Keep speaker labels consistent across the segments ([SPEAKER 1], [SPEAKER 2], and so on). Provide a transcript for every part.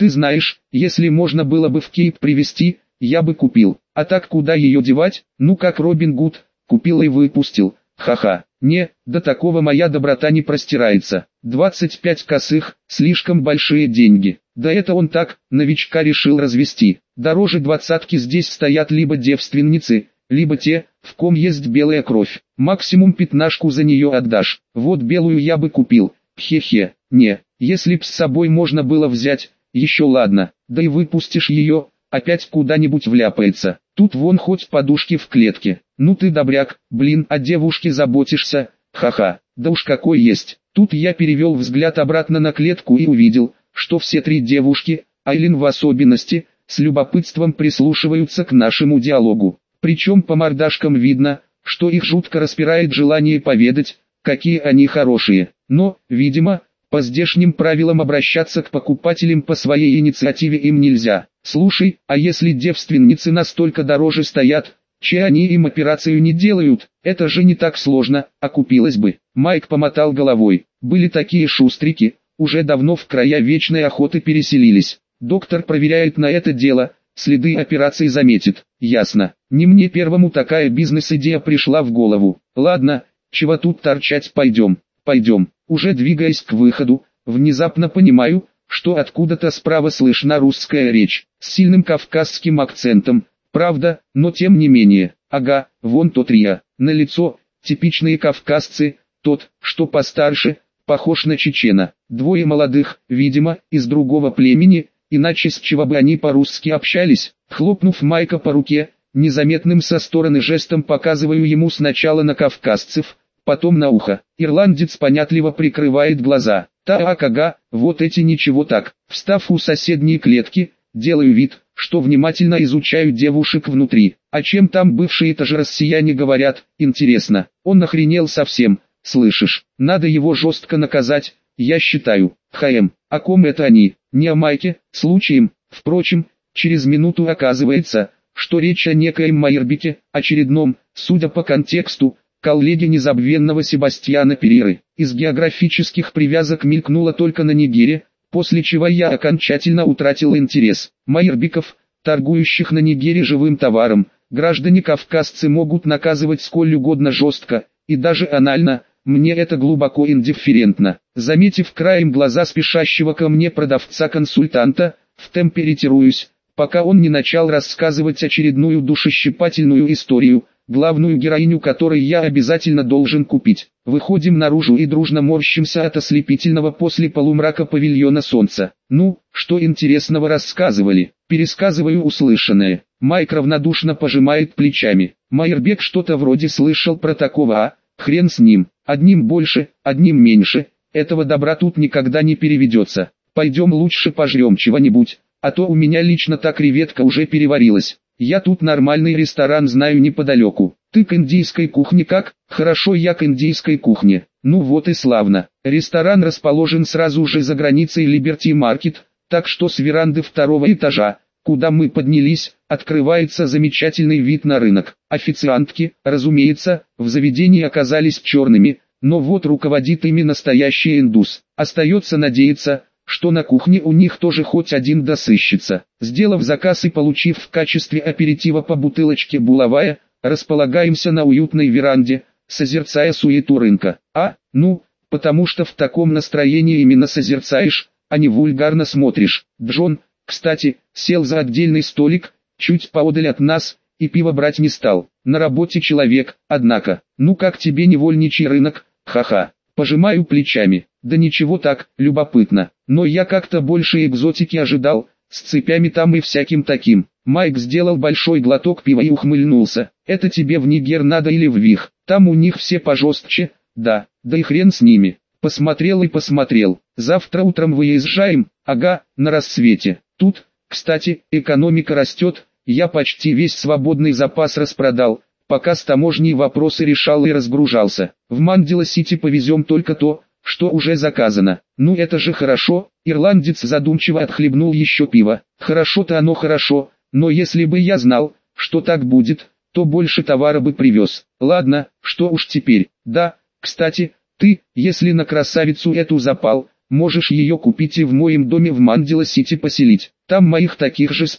[SPEAKER 1] Ты знаешь, если можно было бы в Кейп привезти, я бы купил. А так куда ее девать? Ну как Робин Гуд, купил и выпустил. Ха-ха. Не, до такого моя доброта не простирается. 25 косых, слишком большие деньги. Да это он так, новичка решил развести. Дороже двадцатки здесь стоят либо девственницы, либо те, в ком есть белая кровь. Максимум пятнашку за нее отдашь. Вот белую я бы купил. Хе-хе. Не, если б с собой можно было взять, еще ладно. Да и выпустишь ее, опять куда-нибудь вляпается. Тут вон хоть подушки в клетке. Ну ты добряк, блин, о девушке заботишься, ха-ха, да уж какой есть. Тут я перевел взгляд обратно на клетку и увидел, что все три девушки, Айлин в особенности, с любопытством прислушиваются к нашему диалогу. Причем по мордашкам видно, что их жутко распирает желание поведать, какие они хорошие. Но, видимо, по здешним правилам обращаться к покупателям по своей инициативе им нельзя. Слушай, а если девственницы настолько дороже стоят, Че они им операцию не делают, это же не так сложно, окупилось бы. Майк помотал головой, были такие шустрики, уже давно в края вечной охоты переселились. Доктор проверяет на это дело, следы операции заметит. Ясно, не мне первому такая бизнес-идея пришла в голову. Ладно, чего тут торчать пойдем, пойдем. Уже двигаясь к выходу, внезапно понимаю, что откуда-то справа слышна русская речь, с сильным кавказским акцентом, Правда, но тем не менее, ага, вон тот Рия, на лицо, типичные кавказцы, тот, что постарше, похож на чечена, двое молодых, видимо, из другого племени, иначе с чего бы они по-русски общались, хлопнув Майка по руке, незаметным со стороны жестом показываю ему сначала на кавказцев, потом на ухо. Ирландец понятливо прикрывает глаза. Так ага, вот эти ничего так. Встав у соседней клетки, делаю вид, что внимательно изучают девушек внутри. А чем там бывшие-то же россияне говорят, интересно. Он охренел совсем, слышишь, надо его жестко наказать, я считаю. ХМ, о ком это они? Не о Майке, случаем. Впрочем, через минуту оказывается, что речь о некоем Майербике, очередном, судя по контексту, коллеге незабвенного Себастьяна Переры. Из географических привязок мелькнуло только на Нигере, после чего я окончательно утратил интерес. Майербиков, торгующих на Нигере живым товаром, граждане кавказцы могут наказывать сколь угодно жестко, и даже анально, мне это глубоко индифферентно. Заметив краем глаза спешащего ко мне продавца-консультанта, в темпе ретируюсь, пока он не начал рассказывать очередную душещипательную историю, главную героиню которой я обязательно должен купить. Выходим наружу и дружно морщимся от ослепительного после полумрака павильона солнца. Ну, что интересного рассказывали, пересказываю услышанное. Майк равнодушно пожимает плечами. Майербек что-то вроде слышал про такого, а, хрен с ним, одним больше, одним меньше, этого добра тут никогда не переведется. Пойдем лучше пожрем чего-нибудь, а то у меня лично та креветка уже переварилась. Я тут нормальный ресторан знаю неподалеку. Ты к индийской кухне как? Хорошо я к индийской кухне. Ну вот и славно. Ресторан расположен сразу же за границей Liberty Market, так что с веранды второго этажа, куда мы поднялись, открывается замечательный вид на рынок. Официантки, разумеется, в заведении оказались черными, но вот руководит ими настоящий индус. Остается надеяться, что на кухне у них тоже хоть один досыщется. Сделав заказ и получив в качестве аперитива по бутылочке булавая, располагаемся на уютной веранде, созерцая суету рынка. А, ну, потому что в таком настроении именно созерцаешь, а не вульгарно смотришь. Джон, кстати, сел за отдельный столик, чуть поодаль от нас, и пиво брать не стал. На работе человек, однако, ну как тебе невольничий рынок, ха-ха. Пожимаю плечами. Да ничего так, любопытно. Но я как-то больше экзотики ожидал, с цепями там и всяким таким. Майк сделал большой глоток пива и ухмыльнулся. Это тебе в Нигер надо или в Вих? Там у них все пожестче. Да, да и хрен с ними. Посмотрел и посмотрел. Завтра утром выезжаем, ага, на рассвете. Тут, кстати, экономика растет, я почти весь свободный запас распродал, пока с таможней вопросы решал и разгружался. В Мандила-Сити повезем только то, что уже заказано. Ну это же хорошо, ирландец задумчиво отхлебнул еще пиво. Хорошо-то оно хорошо, но если бы я знал, что так будет, то больше товара бы привез. Ладно, что уж теперь. Да, кстати, ты, если на красавицу эту запал, можешь ее купить и в моем доме в Мандила-Сити поселить. Там моих таких же с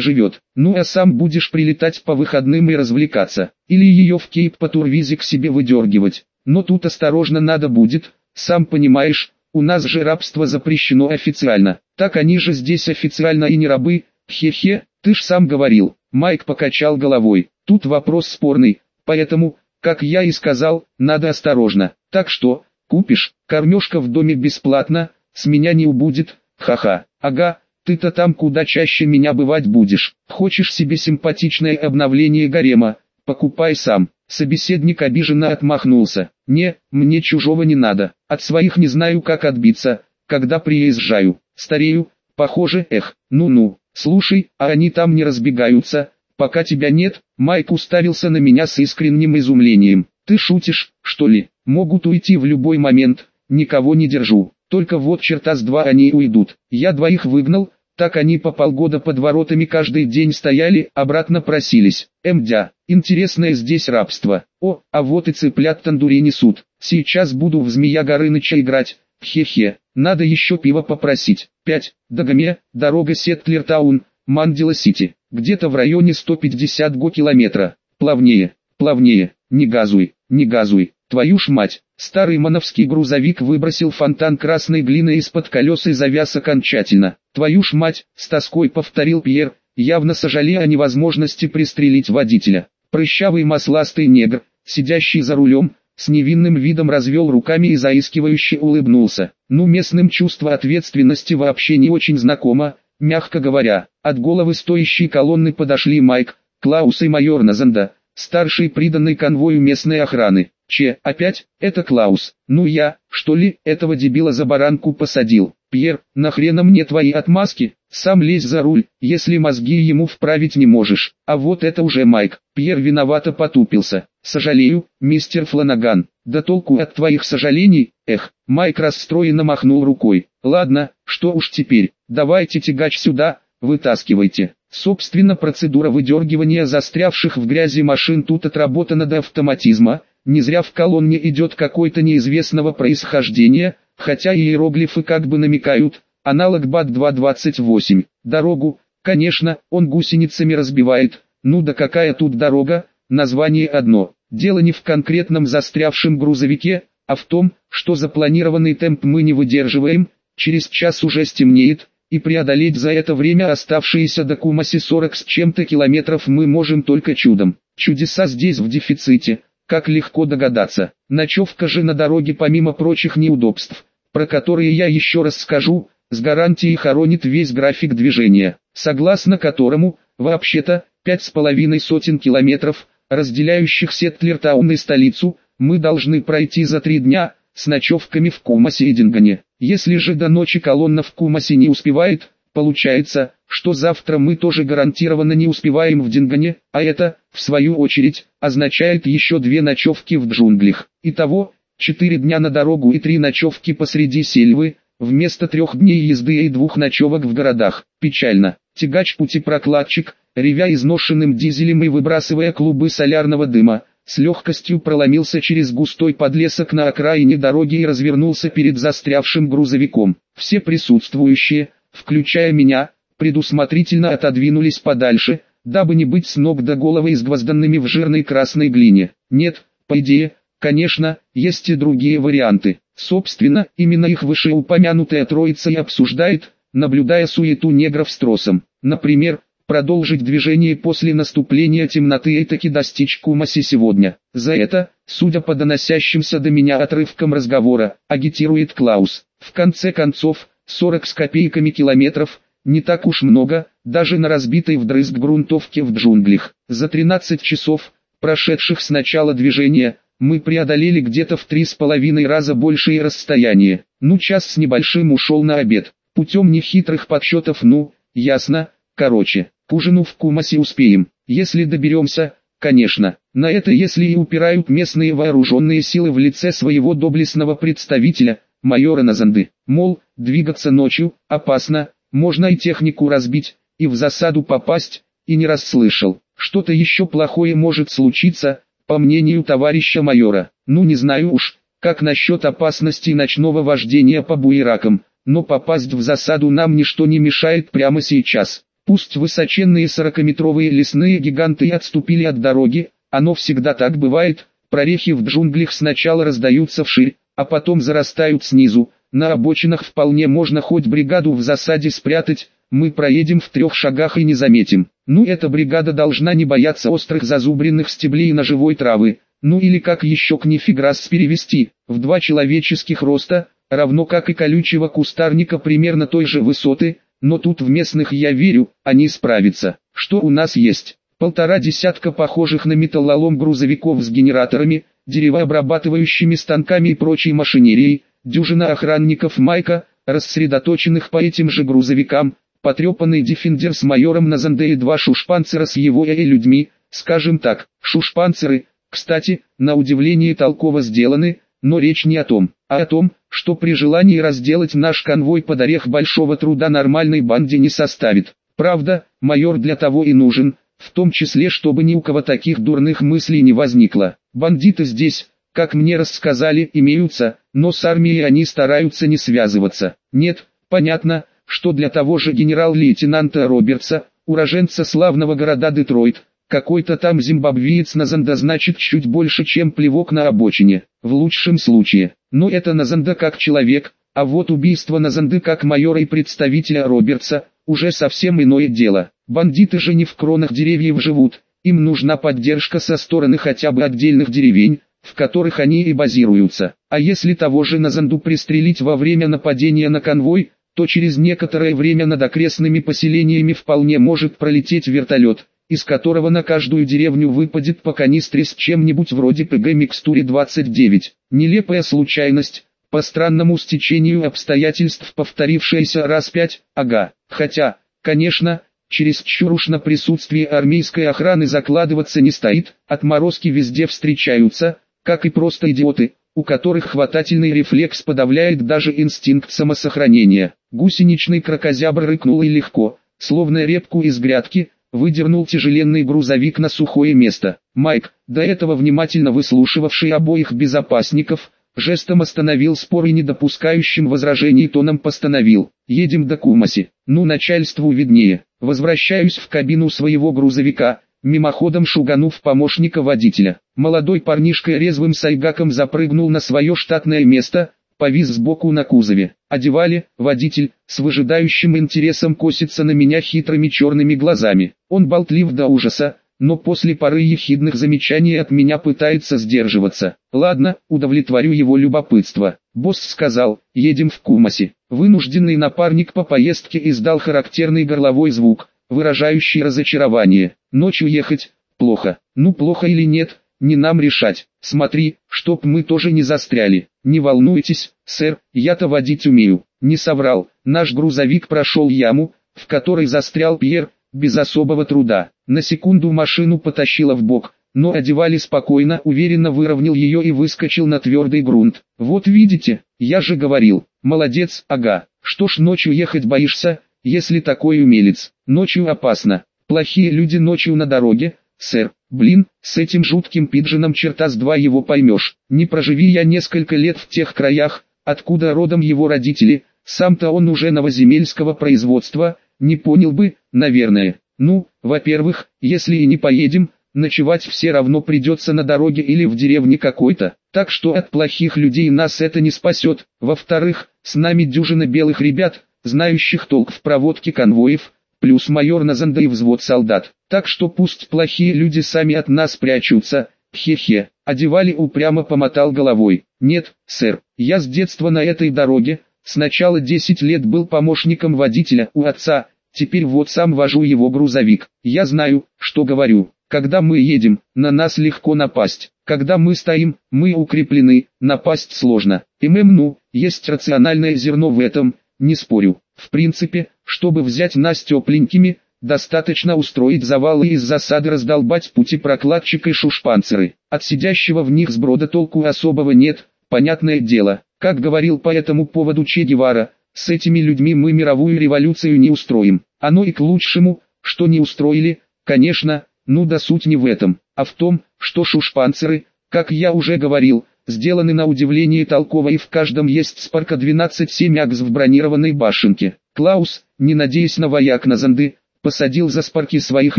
[SPEAKER 1] живет. Ну а сам будешь прилетать по выходным и развлекаться. Или ее в Кейп по турвизе к себе выдергивать. Но тут осторожно надо будет, сам понимаешь, у нас же рабство запрещено официально. Так они же здесь официально и не рабы. Хе-хе, ты ж сам говорил. Майк покачал головой. Тут вопрос спорный, поэтому, как я и сказал, надо осторожно. Так что, купишь, кормежка в доме бесплатно, с меня не убудет, ха-ха. Ага, ты-то там куда чаще меня бывать будешь. Хочешь себе симпатичное обновление гарема, покупай сам. Собеседник обиженно отмахнулся. Не, мне чужого не надо. От своих не знаю как отбиться, когда приезжаю. Старею, похоже, эх, ну-ну. Слушай, а они там не разбегаются, пока тебя нет, Майк уставился на меня с искренним изумлением. Ты шутишь, что ли? Могут уйти в любой момент, никого не держу. Только вот черта с два они уйдут. Я двоих выгнал, так они по полгода под воротами каждый день стояли, обратно просились. Мдя, интересное здесь рабство. О, а вот и цыплят тандури несут. Сейчас буду в Змея Горыныча играть. Хе-хе, надо еще пиво попросить. 5. Дагомея, дорога Сеттлертаун, Мандела-Сити. Где-то в районе 150 го километра. Плавнее, плавнее, не газуй, не газуй. Твою ж мать, старый мановский грузовик выбросил фонтан красной глины из-под колес и завяз окончательно. Твою ж мать, с тоской повторил Пьер, явно сожалея о невозможности пристрелить водителя. Прыщавый мосластый негр, сидящий за рулем, с невинным видом развел руками и заискивающе улыбнулся. Ну местным чувство ответственности вообще не очень знакомо, мягко говоря. От головы стоящей колонны подошли Майк, Клаус и майор Назанда, старший приданный конвою местной охраны. Че, опять, это Клаус, ну я, что ли, этого дебила за баранку посадил. Пьер, нахрена мне твои отмазки, сам лезь за руль, если мозги ему вправить не можешь. А вот это уже Майк. Пьер виновато потупился. Сожалею, мистер Фланаган. Да толку от твоих сожалений, эх. Майк расстроенно махнул рукой. Ладно, что уж теперь, давайте тягач сюда, вытаскивайте. Собственно процедура выдергивания застрявших в грязи машин тут отработана до автоматизма, не зря в колонне идет какой-то неизвестного происхождения, хотя иероглифы как бы намекают, аналог БАТ-228. Дорогу, конечно, он гусеницами разбивает, ну да какая тут дорога, название одно. Дело не в конкретном застрявшем грузовике, а в том, что запланированный темп мы не выдерживаем, через час уже стемнеет, и преодолеть за это время оставшиеся до Кумаси 40 с чем-то километров мы можем только чудом. Чудеса здесь в дефиците, как легко догадаться, ночевка же на дороге помимо прочих неудобств, про которые я еще раз скажу, с гарантией хоронит весь график движения, согласно которому, вообще-то, пять с половиной сотен километров, разделяющих Сеттлертаун и столицу, мы должны пройти за три дня, с ночевками в Кумаси и Дингане. Если же до ночи колонна в Кумасе не успевает, получается, что завтра мы тоже гарантированно не успеваем в Дингане, а это, в свою очередь, означает еще две ночевки в джунглях. Итого, четыре дня на дорогу и три ночевки посреди сельвы, вместо трех дней езды и двух ночевок в городах. Печально. Тягач-путепрокладчик, ревя изношенным дизелем и выбрасывая клубы солярного дыма, с легкостью проломился через густой подлесок на окраине дороги и развернулся перед застрявшим грузовиком. Все присутствующие, включая меня, предусмотрительно отодвинулись подальше, дабы не быть с ног до головы изгвозданными в жирной красной глине. Нет, по идее, конечно, есть и другие варианты. Собственно, именно их вышеупомянутая троица и обсуждает, наблюдая суету негров с тросом. Например, продолжить движение после наступления темноты и таки достичь Кумаси сегодня. За это, судя по доносящимся до меня отрывкам разговора, агитирует Клаус. В конце концов, 40 с копейками километров, не так уж много, даже на разбитой вдрызг грунтовке в джунглях. За 13 часов, прошедших с начала движения, мы преодолели где-то в три с половиной раза большее расстояние. Ну час с небольшим ушел на обед. Путем нехитрых подсчетов ну, ясно, короче, к ужину в Кумасе успеем. Если доберемся, конечно. На это если и упирают местные вооруженные силы в лице своего доблестного представителя, майора Назанды. Мол, двигаться ночью, опасно, можно и технику разбить, и в засаду попасть, и не расслышал. Что-то еще плохое может случиться, по мнению товарища майора. Ну не знаю уж, Как насчет опасности ночного вождения по буеракам, но попасть в засаду нам ничто не мешает прямо сейчас. Пусть высоченные сорокаметровые лесные гиганты отступили от дороги, оно всегда так бывает, прорехи в джунглях сначала раздаются вширь, а потом зарастают снизу, на обочинах вполне можно хоть бригаду в засаде спрятать, мы проедем в трех шагах и не заметим. Ну эта бригада должна не бояться острых зазубренных стеблей ножевой травы, ну или как еще к нефиграс перевести, в два человеческих роста, равно как и колючего кустарника примерно той же высоты, но тут в местных я верю, они справятся. Что у нас есть? Полтора десятка похожих на металлолом грузовиков с генераторами, деревообрабатывающими станками и прочей машинерией, дюжина охранников Майка, рассредоточенных по этим же грузовикам, потрепанный дефендер с майором Назанде и два шушпанцера с его и людьми, скажем так, шушпанцеры, кстати, на удивление толково сделаны, но речь не о том, а о том, что при желании разделать наш конвой под орех большого труда нормальной банде не составит. Правда, майор для того и нужен, в том числе чтобы ни у кого таких дурных мыслей не возникло. Бандиты здесь, как мне рассказали, имеются, но с армией они стараются не связываться. Нет, понятно, что для того же генерал-лейтенанта Робертса, уроженца славного города Детройт, какой-то там зимбабвиец Назанда значит чуть больше, чем плевок на обочине, в лучшем случае. Но это Назанда как человек, а вот убийство Назанды как майора и представителя Робертса, уже совсем иное дело. Бандиты же не в кронах деревьев живут, им нужна поддержка со стороны хотя бы отдельных деревень, в которых они и базируются. А если того же Назанду пристрелить во время нападения на конвой, то через некоторое время над окрестными поселениями вполне может пролететь вертолет, из которого на каждую деревню выпадет по канистре с чем-нибудь вроде ПГ-микстуре 29. Нелепая случайность, по странному стечению обстоятельств повторившаяся раз пять, ага, хотя, конечно, через чур уж на присутствие армейской охраны закладываться не стоит, отморозки везде встречаются, как и просто идиоты, у которых хватательный рефлекс подавляет даже инстинкт самосохранения. Гусеничный крокозябр рыкнул и легко, словно репку из грядки, выдернул тяжеленный грузовик на сухое место. Майк, до этого внимательно выслушивавший обоих безопасников, жестом остановил спор и не допускающим возражений тоном постановил. «Едем до Кумаси. Ну начальству виднее. Возвращаюсь в кабину своего грузовика, мимоходом шуганув помощника водителя. Молодой парнишка резвым сайгаком запрыгнул на свое штатное место, повис сбоку на кузове. Одевали, водитель, с выжидающим интересом косится на меня хитрыми черными глазами. Он болтлив до ужаса, но после пары ехидных замечаний от меня пытается сдерживаться. Ладно, удовлетворю его любопытство. Босс сказал, едем в Кумаси. Вынужденный напарник по поездке издал характерный горловой звук, выражающий разочарование. Ночью ехать, плохо. Ну плохо или нет, не нам решать. Смотри, чтоб мы тоже не застряли. Не волнуйтесь, сэр, я-то водить умею. Не соврал, наш грузовик прошел яму, в которой застрял Пьер, без особого труда. На секунду машину потащило в бок, но одевали спокойно, уверенно выровнял ее и выскочил на твердый грунт. Вот видите, я же говорил, молодец, ага. Что ж ночью ехать боишься, если такой умелец? Ночью опасно. Плохие люди ночью на дороге, сэр. Блин, с этим жутким пиджином черта с два его поймешь. Не проживи я несколько лет в тех краях, откуда родом его родители, сам-то он уже новоземельского производства, не понял бы, наверное. Ну, во-первых, если и не поедем, ночевать все равно придется на дороге или в деревне какой-то, так что от плохих людей нас это не спасет. Во-вторых, с нами дюжина белых ребят, знающих толк в проводке конвоев, плюс майор Назанда и взвод солдат. Так что пусть плохие люди сами от нас прячутся, хе-хе. Одевали упрямо помотал головой. Нет, сэр, я с детства на этой дороге, сначала 10 лет был помощником водителя у отца, теперь вот сам вожу его грузовик. Я знаю, что говорю. Когда мы едем, на нас легко напасть. Когда мы стоим, мы укреплены, напасть сложно. Мы, ну, есть рациональное зерно в этом, не спорю. В принципе, чтобы взять нас тепленькими, достаточно устроить завалы из засады раздолбать пути прокладчика и шушпанцеры. От сидящего в них сброда толку особого нет, понятное дело. Как говорил по этому поводу Че Гевара, с этими людьми мы мировую революцию не устроим. Оно и к лучшему, что не устроили, конечно, ну да суть не в этом, а в том, что шушпанцеры, как я уже говорил, сделаны на удивление толково и в каждом есть спарка 12 семякс в бронированной башенке. Клаус, не надеясь на вояк на занды, посадил за спарки своих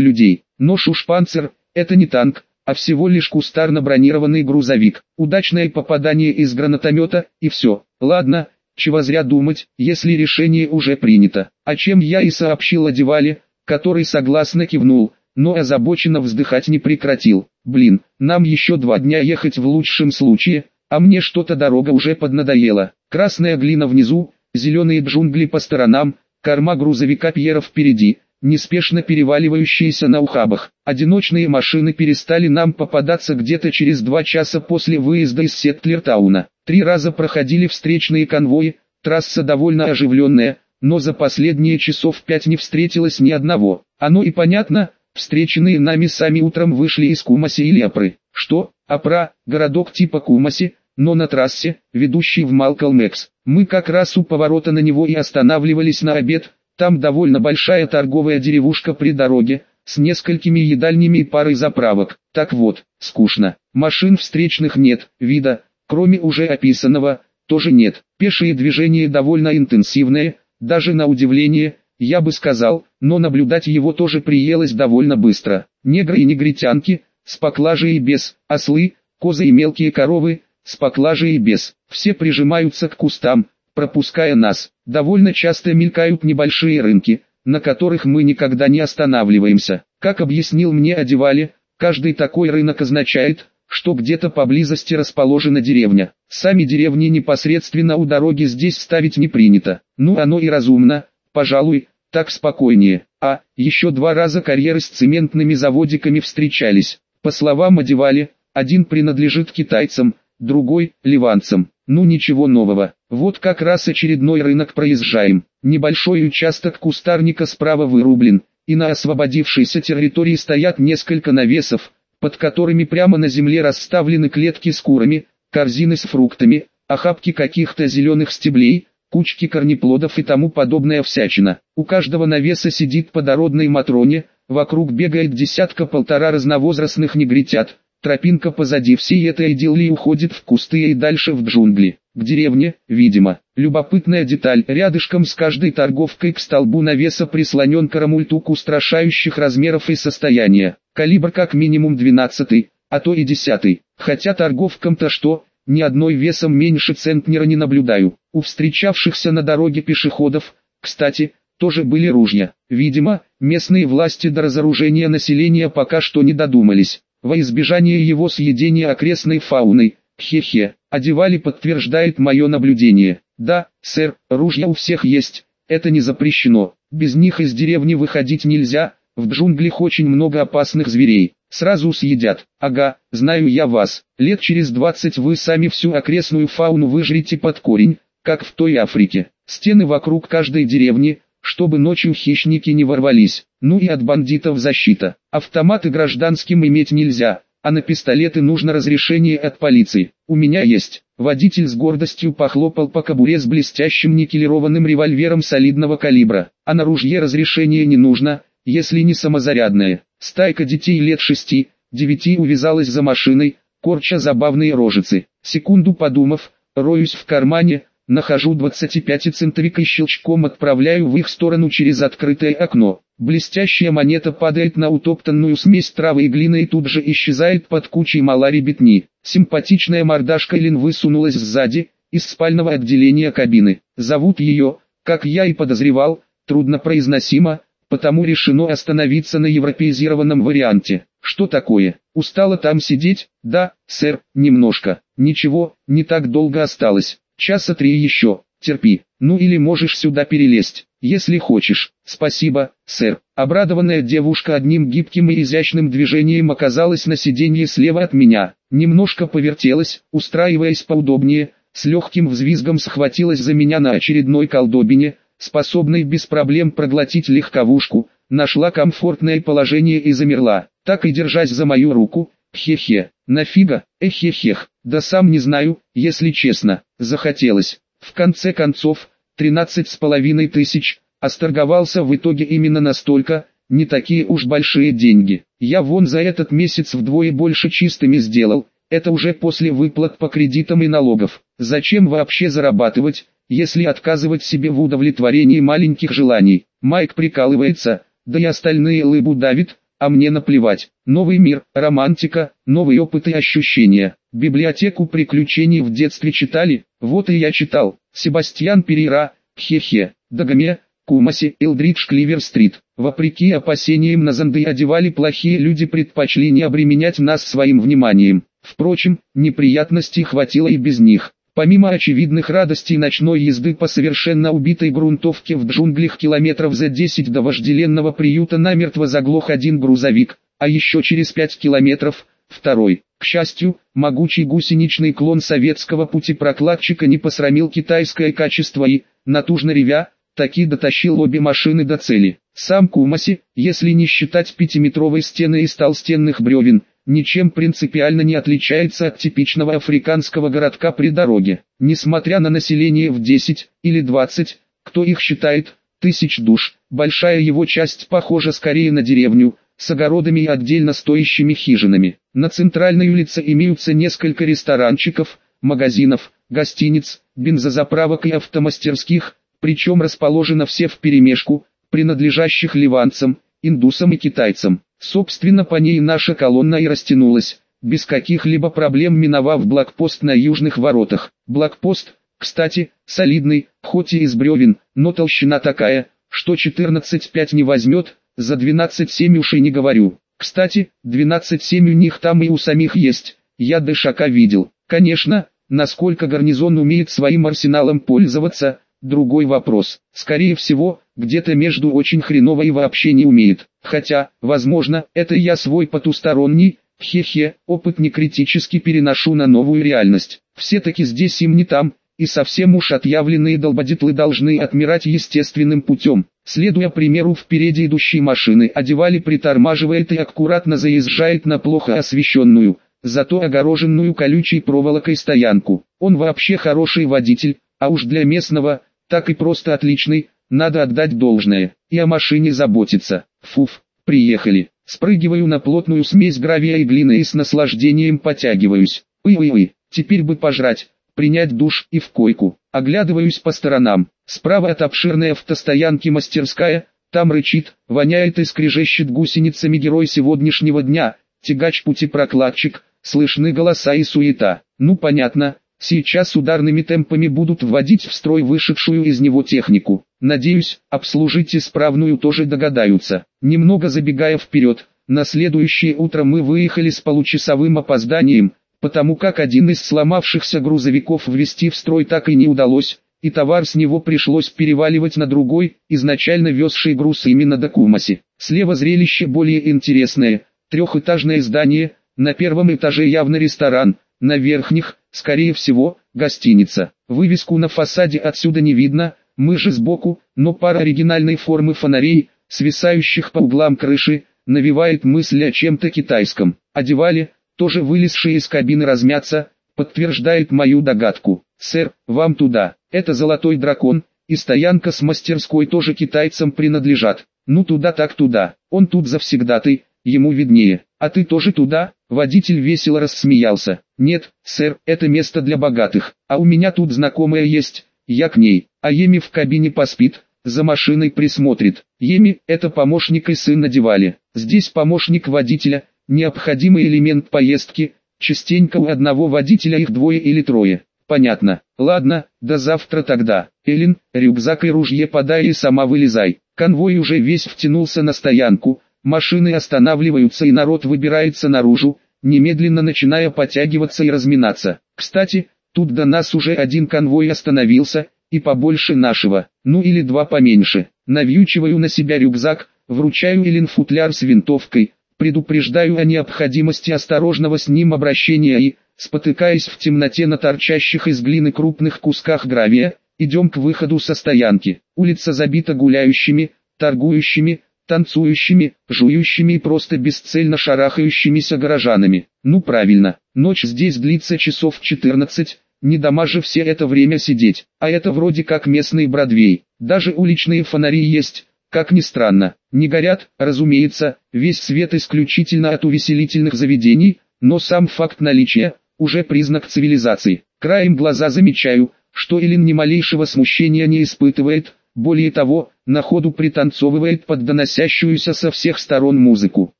[SPEAKER 1] людей. Но шушпанцер – это не танк, а всего лишь кустарно бронированный грузовик. Удачное попадание из гранатомета, и все. Ладно, чего зря думать, если решение уже принято. О чем я и сообщил Одевале, который согласно кивнул, но озабоченно вздыхать не прекратил. Блин, нам еще два дня ехать в лучшем случае, а мне что-то дорога уже поднадоела. Красная глина внизу, зеленые джунгли по сторонам, корма грузовика Пьера впереди, неспешно переваливающиеся на ухабах. Одиночные машины перестали нам попадаться где-то через два часа после выезда из Сеттлертауна. Три раза проходили встречные конвои, трасса довольно оживленная, но за последние часов пять не встретилось ни одного. Оно и понятно, встреченные нами сами утром вышли из Кумаси или Апры. Что, Апра, городок типа Кумаси, но на трассе, ведущей в Малколмекс. Мы как раз у поворота на него и останавливались на обед, там довольно большая торговая деревушка при дороге, с несколькими едальнями и парой заправок. Так вот, скучно. Машин встречных нет, вида, кроме уже описанного, тоже нет. Пешие движения довольно интенсивные, даже на удивление, я бы сказал, но наблюдать его тоже приелось довольно быстро. Негры и негритянки, с поклажей и без, ослы, козы и мелкие коровы, с поклажей и без, все прижимаются к кустам, пропуская нас. Довольно часто мелькают небольшие рынки, на которых мы никогда не останавливаемся. Как объяснил мне Одевали, каждый такой рынок означает, что где-то поблизости расположена деревня. Сами деревни непосредственно у дороги здесь ставить не принято. Ну оно и разумно, пожалуй, так спокойнее. А, еще два раза карьеры с цементными заводиками встречались. По словам Одевали, один принадлежит китайцам, другой – ливанцам. Ну ничего нового. Вот как раз очередной рынок проезжаем. Небольшой участок кустарника справа вырублен, и на освободившейся территории стоят несколько навесов, под которыми прямо на земле расставлены клетки с курами, корзины с фруктами, охапки каких-то зеленых стеблей, кучки корнеплодов и тому подобная всячина. У каждого навеса сидит подородный матроне, вокруг бегает десятка-полтора разновозрастных негритят, Тропинка позади всей этой идиллии уходит в кусты и дальше в джунгли. К деревне, видимо. Любопытная деталь. Рядышком с каждой торговкой к столбу навеса прислонен карамультук устрашающих размеров и состояния. Калибр как минимум 12, а то и 10. Хотя торговкам-то что, ни одной весом меньше центнера не наблюдаю. У встречавшихся на дороге пешеходов, кстати, тоже были ружья. Видимо, местные власти до разоружения населения пока что не додумались во избежание его съедения окрестной фауной. Хе-хе, одевали подтверждает мое наблюдение. Да, сэр, ружья у всех есть, это не запрещено. Без них из деревни выходить нельзя, в джунглях очень много опасных зверей. Сразу съедят. Ага, знаю я вас. Лет через двадцать вы сами всю окрестную фауну выжрете под корень, как в той Африке. Стены вокруг каждой деревни, чтобы ночью хищники не ворвались. Ну и от бандитов защита. Автоматы гражданским иметь нельзя, а на пистолеты нужно разрешение от полиции. У меня есть. Водитель с гордостью похлопал по кобуре с блестящим никелированным револьвером солидного калибра. А на ружье разрешение не нужно, если не самозарядное. Стайка детей лет шести, девяти увязалась за машиной, корча забавные рожицы. Секунду подумав, роюсь в кармане, Нахожу 25-центовик и щелчком отправляю в их сторону через открытое окно. Блестящая монета падает на утоптанную смесь травы и глины и тут же исчезает под кучей малари бетни. Симпатичная мордашка Элин высунулась сзади, из спального отделения кабины. Зовут ее, как я и подозревал, труднопроизносимо, потому решено остановиться на европеизированном варианте. Что такое? Устала там сидеть? Да, сэр, немножко. Ничего, не так долго осталось. Часа три еще, терпи, ну или можешь сюда перелезть, если хочешь. Спасибо, сэр. Обрадованная девушка одним гибким и изящным движением оказалась на сиденье слева от меня. Немножко повертелась, устраиваясь поудобнее, с легким взвизгом схватилась за меня на очередной колдобине, способной без проблем проглотить легковушку, нашла комфортное положение и замерла, так и держась за мою руку, хе-хе, нафига, эхе-хех. Да сам не знаю, если честно, захотелось. В конце концов, 13 с половиной тысяч, осторговался в итоге именно настолько, не такие уж большие деньги. Я вон за этот месяц вдвое больше чистыми сделал, это уже после выплат по кредитам и налогов. Зачем вообще зарабатывать, если отказывать себе в удовлетворении маленьких желаний? Майк прикалывается, да и остальные лыбу давит, а мне наплевать. Новый мир, романтика, новый опыт и ощущения. Библиотеку приключений в детстве читали? Вот и я читал. Себастьян Перейра, Хе-Хе, Дагаме, Кумаси, Элдридж Кливер-стрит. Вопреки опасениям на зонды одевали плохие люди предпочли не обременять нас своим вниманием. Впрочем, неприятностей хватило и без них. Помимо очевидных радостей ночной езды по совершенно убитой грунтовке в джунглях километров за 10 до вожделенного приюта намертво заглох один грузовик, а еще через 5 километров – второй. К счастью, могучий гусеничный клон советского путепрокладчика не посрамил китайское качество и, натужно ревя, таки дотащил обе машины до цели. Сам Кумаси, если не считать пятиметровой стены из толстенных бревен, ничем принципиально не отличается от типичного африканского городка при дороге. Несмотря на население в 10 или 20, кто их считает, тысяч душ, большая его часть похожа скорее на деревню, с огородами и отдельно стоящими хижинами. На центральной улице имеются несколько ресторанчиков, магазинов, гостиниц, бензозаправок и автомастерских, причем расположено все вперемешку, принадлежащих ливанцам, индусам и китайцам. Собственно по ней наша колонна и растянулась, без каких-либо проблем миновав блокпост на южных воротах. Блокпост, кстати, солидный, хоть и из бревен, но толщина такая, что 14,5 не возьмет, за 12,7 уж и не говорю. Кстати, 12,7 у них там и у самих есть, я Дышака видел. Конечно, насколько гарнизон умеет своим арсеналом пользоваться, другой вопрос. Скорее всего, где-то между очень хреново и вообще не умеет. Хотя, возможно, это я свой потусторонний, хе-хе, опыт не критически переношу на новую реальность. Все-таки здесь им не там, и совсем уж отъявленные долбодитлы должны отмирать естественным путем. Следуя примеру впереди идущей машины, одевали притормаживает и аккуратно заезжает на плохо освещенную, зато огороженную колючей проволокой стоянку. Он вообще хороший водитель, а уж для местного, так и просто отличный, надо отдать должное, и о машине заботиться. Фуф, приехали. Спрыгиваю на плотную смесь гравия и глины и с наслаждением потягиваюсь. Уй-уй-уй, теперь бы пожрать, принять душ и в койку. Оглядываюсь по сторонам. Справа от обширной автостоянки мастерская, там рычит, воняет и скрежещет гусеницами герой сегодняшнего дня, тягач-путепрокладчик, слышны голоса и суета. Ну понятно, Сейчас ударными темпами будут вводить в строй вышедшую из него технику. Надеюсь, обслужить исправную тоже догадаются. Немного забегая вперед, на следующее утро мы выехали с получасовым опозданием, потому как один из сломавшихся грузовиков ввести в строй так и не удалось, и товар с него пришлось переваливать на другой, изначально везший груз именно до Кумаси. Слева зрелище более интересное, трехэтажное здание, на первом этаже явно ресторан, на верхних, скорее всего, гостиница. Вывеску на фасаде отсюда не видно, мы же сбоку, но пара оригинальной формы фонарей, свисающих по углам крыши, навевает мысль о чем-то китайском. Одевали, тоже вылезшие из кабины размяться, подтверждает мою догадку. «Сэр, вам туда, это золотой дракон, и стоянка с мастерской тоже китайцам принадлежат. Ну туда так туда, он тут завсегдатый, ему виднее. А ты тоже туда?» Водитель весело рассмеялся. «Нет, сэр, это место для богатых, а у меня тут знакомая есть, я к ней, а Еми в кабине поспит, за машиной присмотрит. Еми – это помощник и сын надевали. Здесь помощник водителя, необходимый элемент поездки, частенько у одного водителя их двое или трое. Понятно. Ладно, до завтра тогда. Элин, рюкзак и ружье подай и сама вылезай. Конвой уже весь втянулся на стоянку, Машины останавливаются и народ выбирается наружу, немедленно начиная подтягиваться и разминаться. Кстати, тут до нас уже один конвой остановился, и побольше нашего, ну или два поменьше. Навьючиваю на себя рюкзак, вручаю Элин футляр с винтовкой, предупреждаю о необходимости осторожного с ним обращения и, спотыкаясь в темноте на торчащих из глины крупных кусках гравия, идем к выходу со стоянки. Улица забита гуляющими, торгующими, танцующими, жующими и просто бесцельно шарахающимися горожанами. Ну правильно, ночь здесь длится часов 14, не дома же все это время сидеть, а это вроде как местный Бродвей, даже уличные фонари есть, как ни странно, не горят, разумеется, весь свет исключительно от увеселительных заведений, но сам факт наличия, уже признак цивилизации. Краем глаза замечаю, что Элин ни малейшего смущения не испытывает, более того, на ходу пританцовывает под доносящуюся со всех сторон музыку.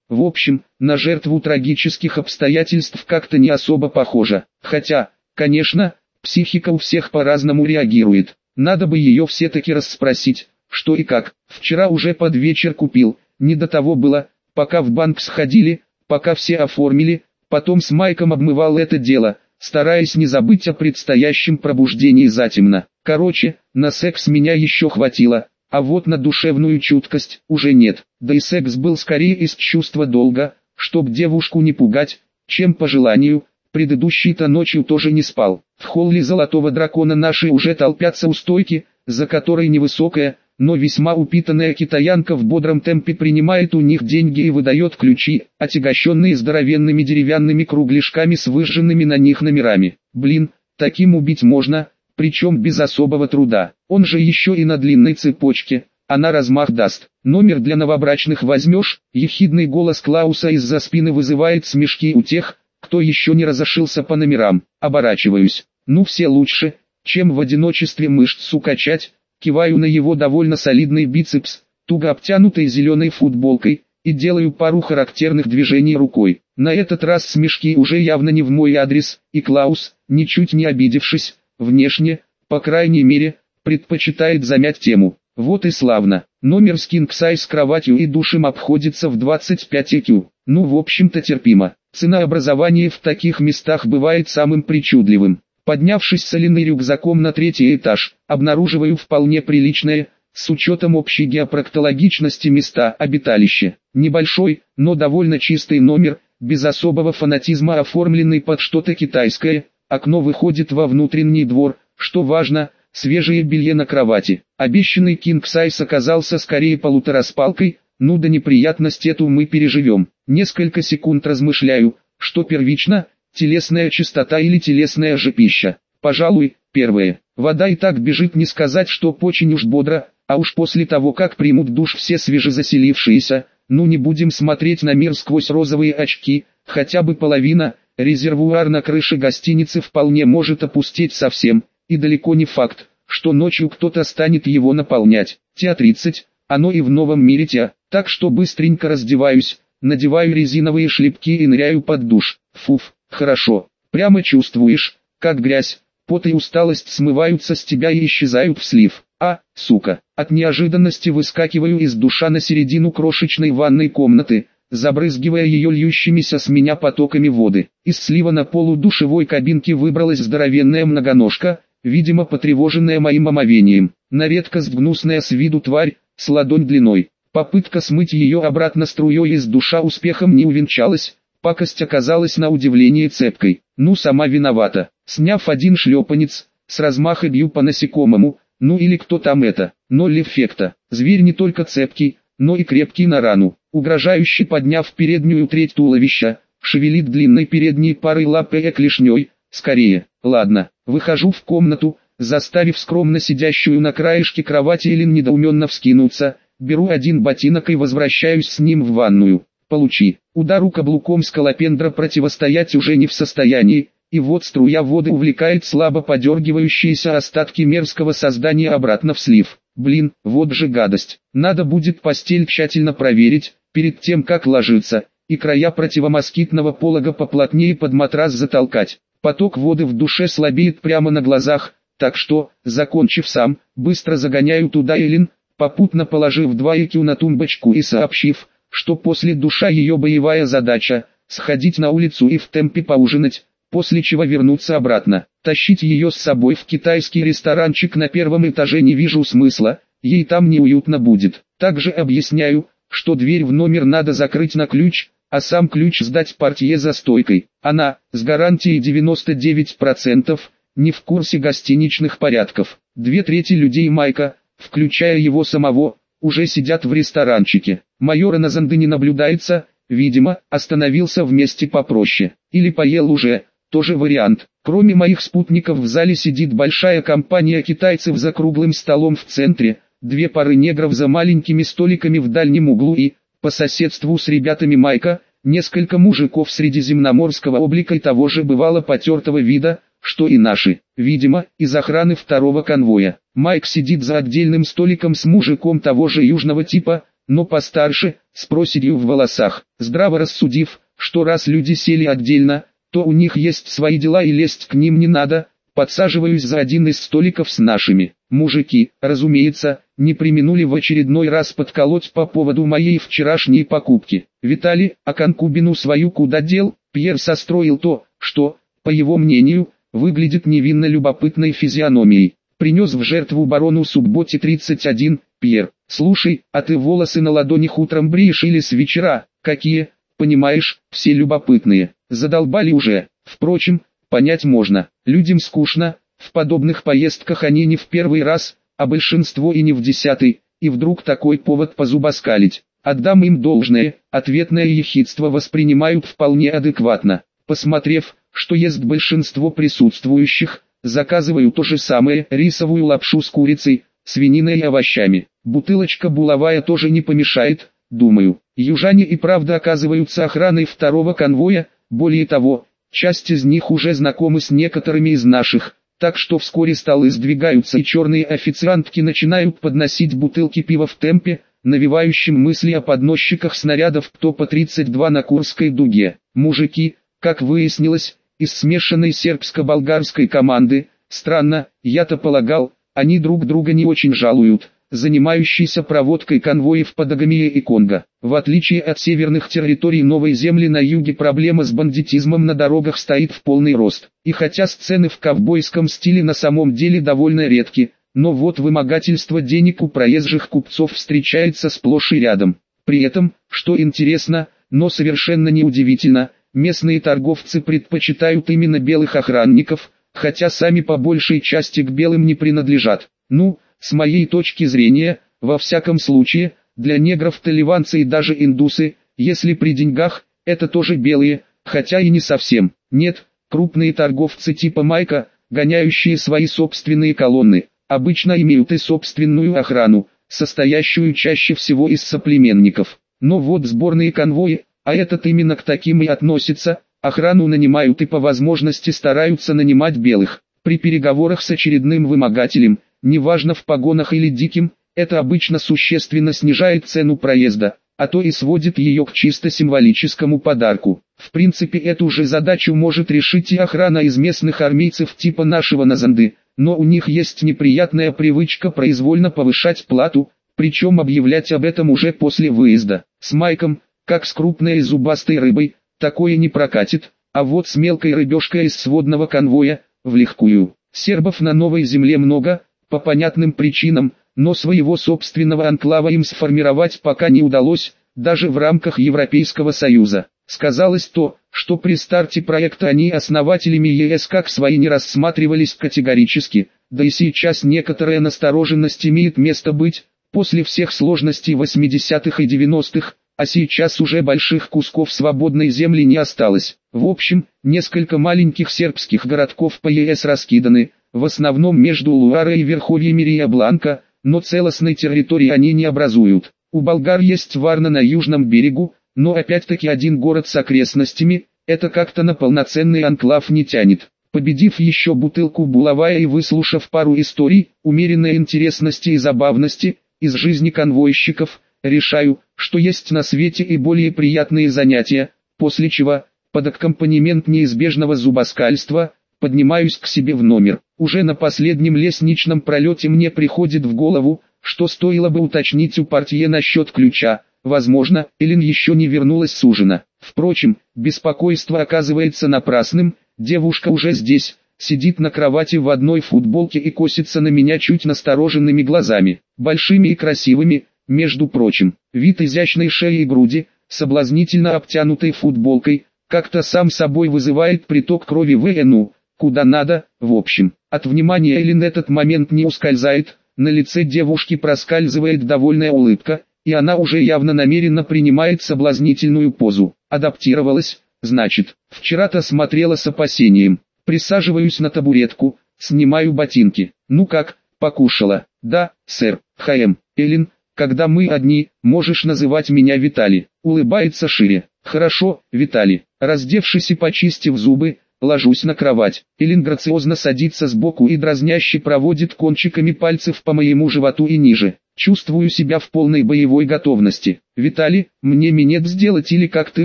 [SPEAKER 1] В общем, на жертву трагических обстоятельств как-то не особо похоже. Хотя, конечно, психика у всех по-разному реагирует. Надо бы ее все-таки расспросить, что и как. Вчера уже под вечер купил, не до того было, пока в банк сходили, пока все оформили, потом с Майком обмывал это дело, стараясь не забыть о предстоящем пробуждении затемно. Короче, на секс меня еще хватило, а вот на душевную чуткость уже нет. Да и секс был скорее из чувства долга, чтоб девушку не пугать, чем по желанию. Предыдущей-то ночью тоже не спал. В холле золотого дракона наши уже толпятся у стойки, за которой невысокая, но весьма упитанная китаянка в бодром темпе принимает у них деньги и выдает ключи, отягощенные здоровенными деревянными кругляшками с выжженными на них номерами. Блин, таким убить можно, причем без особого труда. Он же еще и на длинной цепочке, она размах даст. Номер для новобрачных возьмешь, ехидный голос Клауса из-за спины вызывает смешки у тех, кто еще не разошился по номерам. Оборачиваюсь. Ну все лучше, чем в одиночестве мышцу качать, киваю на его довольно солидный бицепс, туго обтянутый зеленой футболкой, и делаю пару характерных движений рукой. На этот раз смешки уже явно не в мой адрес, и Клаус, ничуть не обидевшись, внешне, по крайней мере, предпочитает замять тему. Вот и славно. Номер с Size с кроватью и душем обходится в 25 EQ. Ну в общем-то терпимо. Цена образования в таких местах бывает самым причудливым. Поднявшись с Алиной рюкзаком на третий этаж, обнаруживаю вполне приличное, с учетом общей геопроктологичности места обиталище. Небольшой, но довольно чистый номер, без особого фанатизма оформленный под что-то китайское, окно выходит во внутренний двор, что важно, свежее белье на кровати. Обещанный кинг сайз оказался скорее полутораспалкой, ну да неприятность эту мы переживем. Несколько секунд размышляю, что первично, телесная чистота или телесная же пища. Пожалуй, первое. Вода и так бежит не сказать, что очень уж бодро, а уж после того как примут душ все свежезаселившиеся, ну не будем смотреть на мир сквозь розовые очки, хотя бы половина, резервуар на крыше гостиницы вполне может опустить совсем, и далеко не факт, что ночью кто-то станет его наполнять. Теа-30, оно и в новом мире тя, так что быстренько раздеваюсь, надеваю резиновые шлепки и ныряю под душ. Фуф, Хорошо, прямо чувствуешь, как грязь, пот и усталость смываются с тебя и исчезают в слив. А, сука, от неожиданности выскакиваю из душа на середину крошечной ванной комнаты, забрызгивая ее льющимися с меня потоками воды. Из слива на полу душевой кабинки выбралась здоровенная многоножка, видимо потревоженная моим омовением. На редкость гнусная с виду тварь, с ладонь длиной. Попытка смыть ее обратно струей из душа успехом не увенчалась, Пакость оказалась на удивление цепкой. Ну сама виновата. Сняв один шлепанец, с размаха бью по насекомому, ну или кто там это. Ноль эффекта. Зверь не только цепкий, но и крепкий на рану. Угрожающе подняв переднюю треть туловища, шевелит длинной передней парой лапы и клешней. Скорее, ладно, выхожу в комнату, заставив скромно сидящую на краешке кровати Элин недоуменно вскинуться, беру один ботинок и возвращаюсь с ним в ванную. Получи. Удару каблуком скалопендра противостоять уже не в состоянии, и вот струя воды увлекает слабо подергивающиеся остатки мерзкого создания обратно в слив. Блин, вот же гадость. Надо будет постель тщательно проверить, перед тем как ложиться, и края противомоскитного полога поплотнее под матрас затолкать. Поток воды в душе слабеет прямо на глазах, так что, закончив сам, быстро загоняю туда Элин, попутно положив два икю на тумбочку и сообщив, что после душа ее боевая задача – сходить на улицу и в темпе поужинать, после чего вернуться обратно. Тащить ее с собой в китайский ресторанчик на первом этаже не вижу смысла, ей там неуютно будет. Также объясняю, что дверь в номер надо закрыть на ключ, а сам ключ сдать портье за стойкой. Она, с гарантией 99%, не в курсе гостиничных порядков. Две трети людей Майка, включая его самого, уже сидят в ресторанчике. Майора на зонды не наблюдается, видимо, остановился в месте попроще. Или поел уже, тоже вариант. Кроме моих спутников в зале сидит большая компания китайцев за круглым столом в центре, две пары негров за маленькими столиками в дальнем углу и, по соседству с ребятами Майка, несколько мужиков средиземноморского облика и того же бывало потертого вида, что и наши, видимо, из охраны второго конвоя. Майк сидит за отдельным столиком с мужиком того же южного типа, но постарше, с проседью в волосах, здраво рассудив, что раз люди сели отдельно, то у них есть свои дела и лезть к ним не надо, подсаживаюсь за один из столиков с нашими. Мужики, разумеется, не применули в очередной раз подколоть по поводу моей вчерашней покупки. Витали, а конкубину свою куда дел, Пьер состроил то, что, по его мнению, выглядит невинно любопытной физиономией. Принес в жертву барону Субботе 31, Пьер. Слушай, а ты волосы на ладонях утром бреешь или с вечера? Какие? Понимаешь, все любопытные. Задолбали уже. Впрочем, понять можно. Людям скучно, в подобных поездках они не в первый раз, а большинство и не в десятый, и вдруг такой повод позубоскалить. Отдам им должное, ответное ехидство воспринимают вполне адекватно. Посмотрев, что ест большинство присутствующих, заказываю то же самое, рисовую лапшу с курицей, свининой и овощами. Бутылочка булавая тоже не помешает, думаю. Южане и правда оказываются охраной второго конвоя, более того, часть из них уже знакомы с некоторыми из наших, так что вскоре столы сдвигаются и черные официантки начинают подносить бутылки пива в темпе, навевающим мысли о подносчиках снарядов ТОПа-32 на Курской дуге. Мужики, как выяснилось, из смешанной сербско-болгарской команды, странно, я-то полагал, они друг друга не очень жалуют, занимающийся проводкой конвоев по Дагомия и Конго. В отличие от северных территорий Новой Земли на юге проблема с бандитизмом на дорогах стоит в полный рост. И хотя сцены в ковбойском стиле на самом деле довольно редки, но вот вымогательство денег у проезжих купцов встречается сплошь и рядом. При этом, что интересно, но совершенно неудивительно, местные торговцы предпочитают именно белых охранников, хотя сами по большей части к белым не принадлежат. Ну, с моей точки зрения, во всяком случае, для негров таливанцы и даже индусы, если при деньгах, это тоже белые, хотя и не совсем. Нет, крупные торговцы типа Майка, гоняющие свои собственные колонны, обычно имеют и собственную охрану, состоящую чаще всего из соплеменников. Но вот сборные конвои, а этот именно к таким и относится, охрану нанимают и по возможности стараются нанимать белых. При переговорах с очередным вымогателем – неважно в погонах или диким, это обычно существенно снижает цену проезда, а то и сводит ее к чисто символическому подарку. В принципе эту же задачу может решить и охрана из местных армейцев типа нашего Назанды, но у них есть неприятная привычка произвольно повышать плату, причем объявлять об этом уже после выезда. С Майком, как с крупной зубастой рыбой, такое не прокатит, а вот с мелкой рыбешкой из сводного конвоя, в легкую. Сербов на новой земле много, по понятным причинам, но своего собственного анклава им сформировать пока не удалось, даже в рамках Европейского Союза. Сказалось то, что при старте проекта они основателями ЕС как свои не рассматривались категорически, да и сейчас некоторая настороженность имеет место быть, после всех сложностей 80-х и 90-х, а сейчас уже больших кусков свободной земли не осталось. В общем, несколько маленьких сербских городков по ЕС раскиданы, в основном между Луарой и верховьями Рия-Бланка, но целостной территории они не образуют. У болгар есть Варна на южном берегу, но опять-таки один город с окрестностями, это как-то на полноценный анклав не тянет. Победив еще бутылку булавая и выслушав пару историй, умеренной интересности и забавности, из жизни конвойщиков, решаю, что есть на свете и более приятные занятия, после чего, под аккомпанемент неизбежного зубоскальства, поднимаюсь к себе в номер. Уже на последнем лестничном пролете мне приходит в голову, что стоило бы уточнить у портье насчет ключа. Возможно, Элин еще не вернулась с ужина. Впрочем, беспокойство оказывается напрасным, девушка уже здесь, сидит на кровати в одной футболке и косится на меня чуть настороженными глазами, большими и красивыми, между прочим, вид изящной шеи и груди, соблазнительно обтянутой футболкой, как-то сам собой вызывает приток крови в вену, куда надо, в общем. От внимания Эллен этот момент не ускользает, на лице девушки проскальзывает довольная улыбка, и она уже явно намеренно принимает соблазнительную позу. Адаптировалась, значит, вчера-то смотрела с опасением. Присаживаюсь на табуретку, снимаю ботинки. Ну как, покушала? Да, сэр, ХМ. Эллен, Когда мы одни, можешь называть меня Витали. Улыбается шире. Хорошо, Витали. Раздевшись и почистив зубы, ложусь на кровать. Элин грациозно садится сбоку и дразняще проводит кончиками пальцев по моему животу и ниже. Чувствую себя в полной боевой готовности. Витали, мне минет сделать или как ты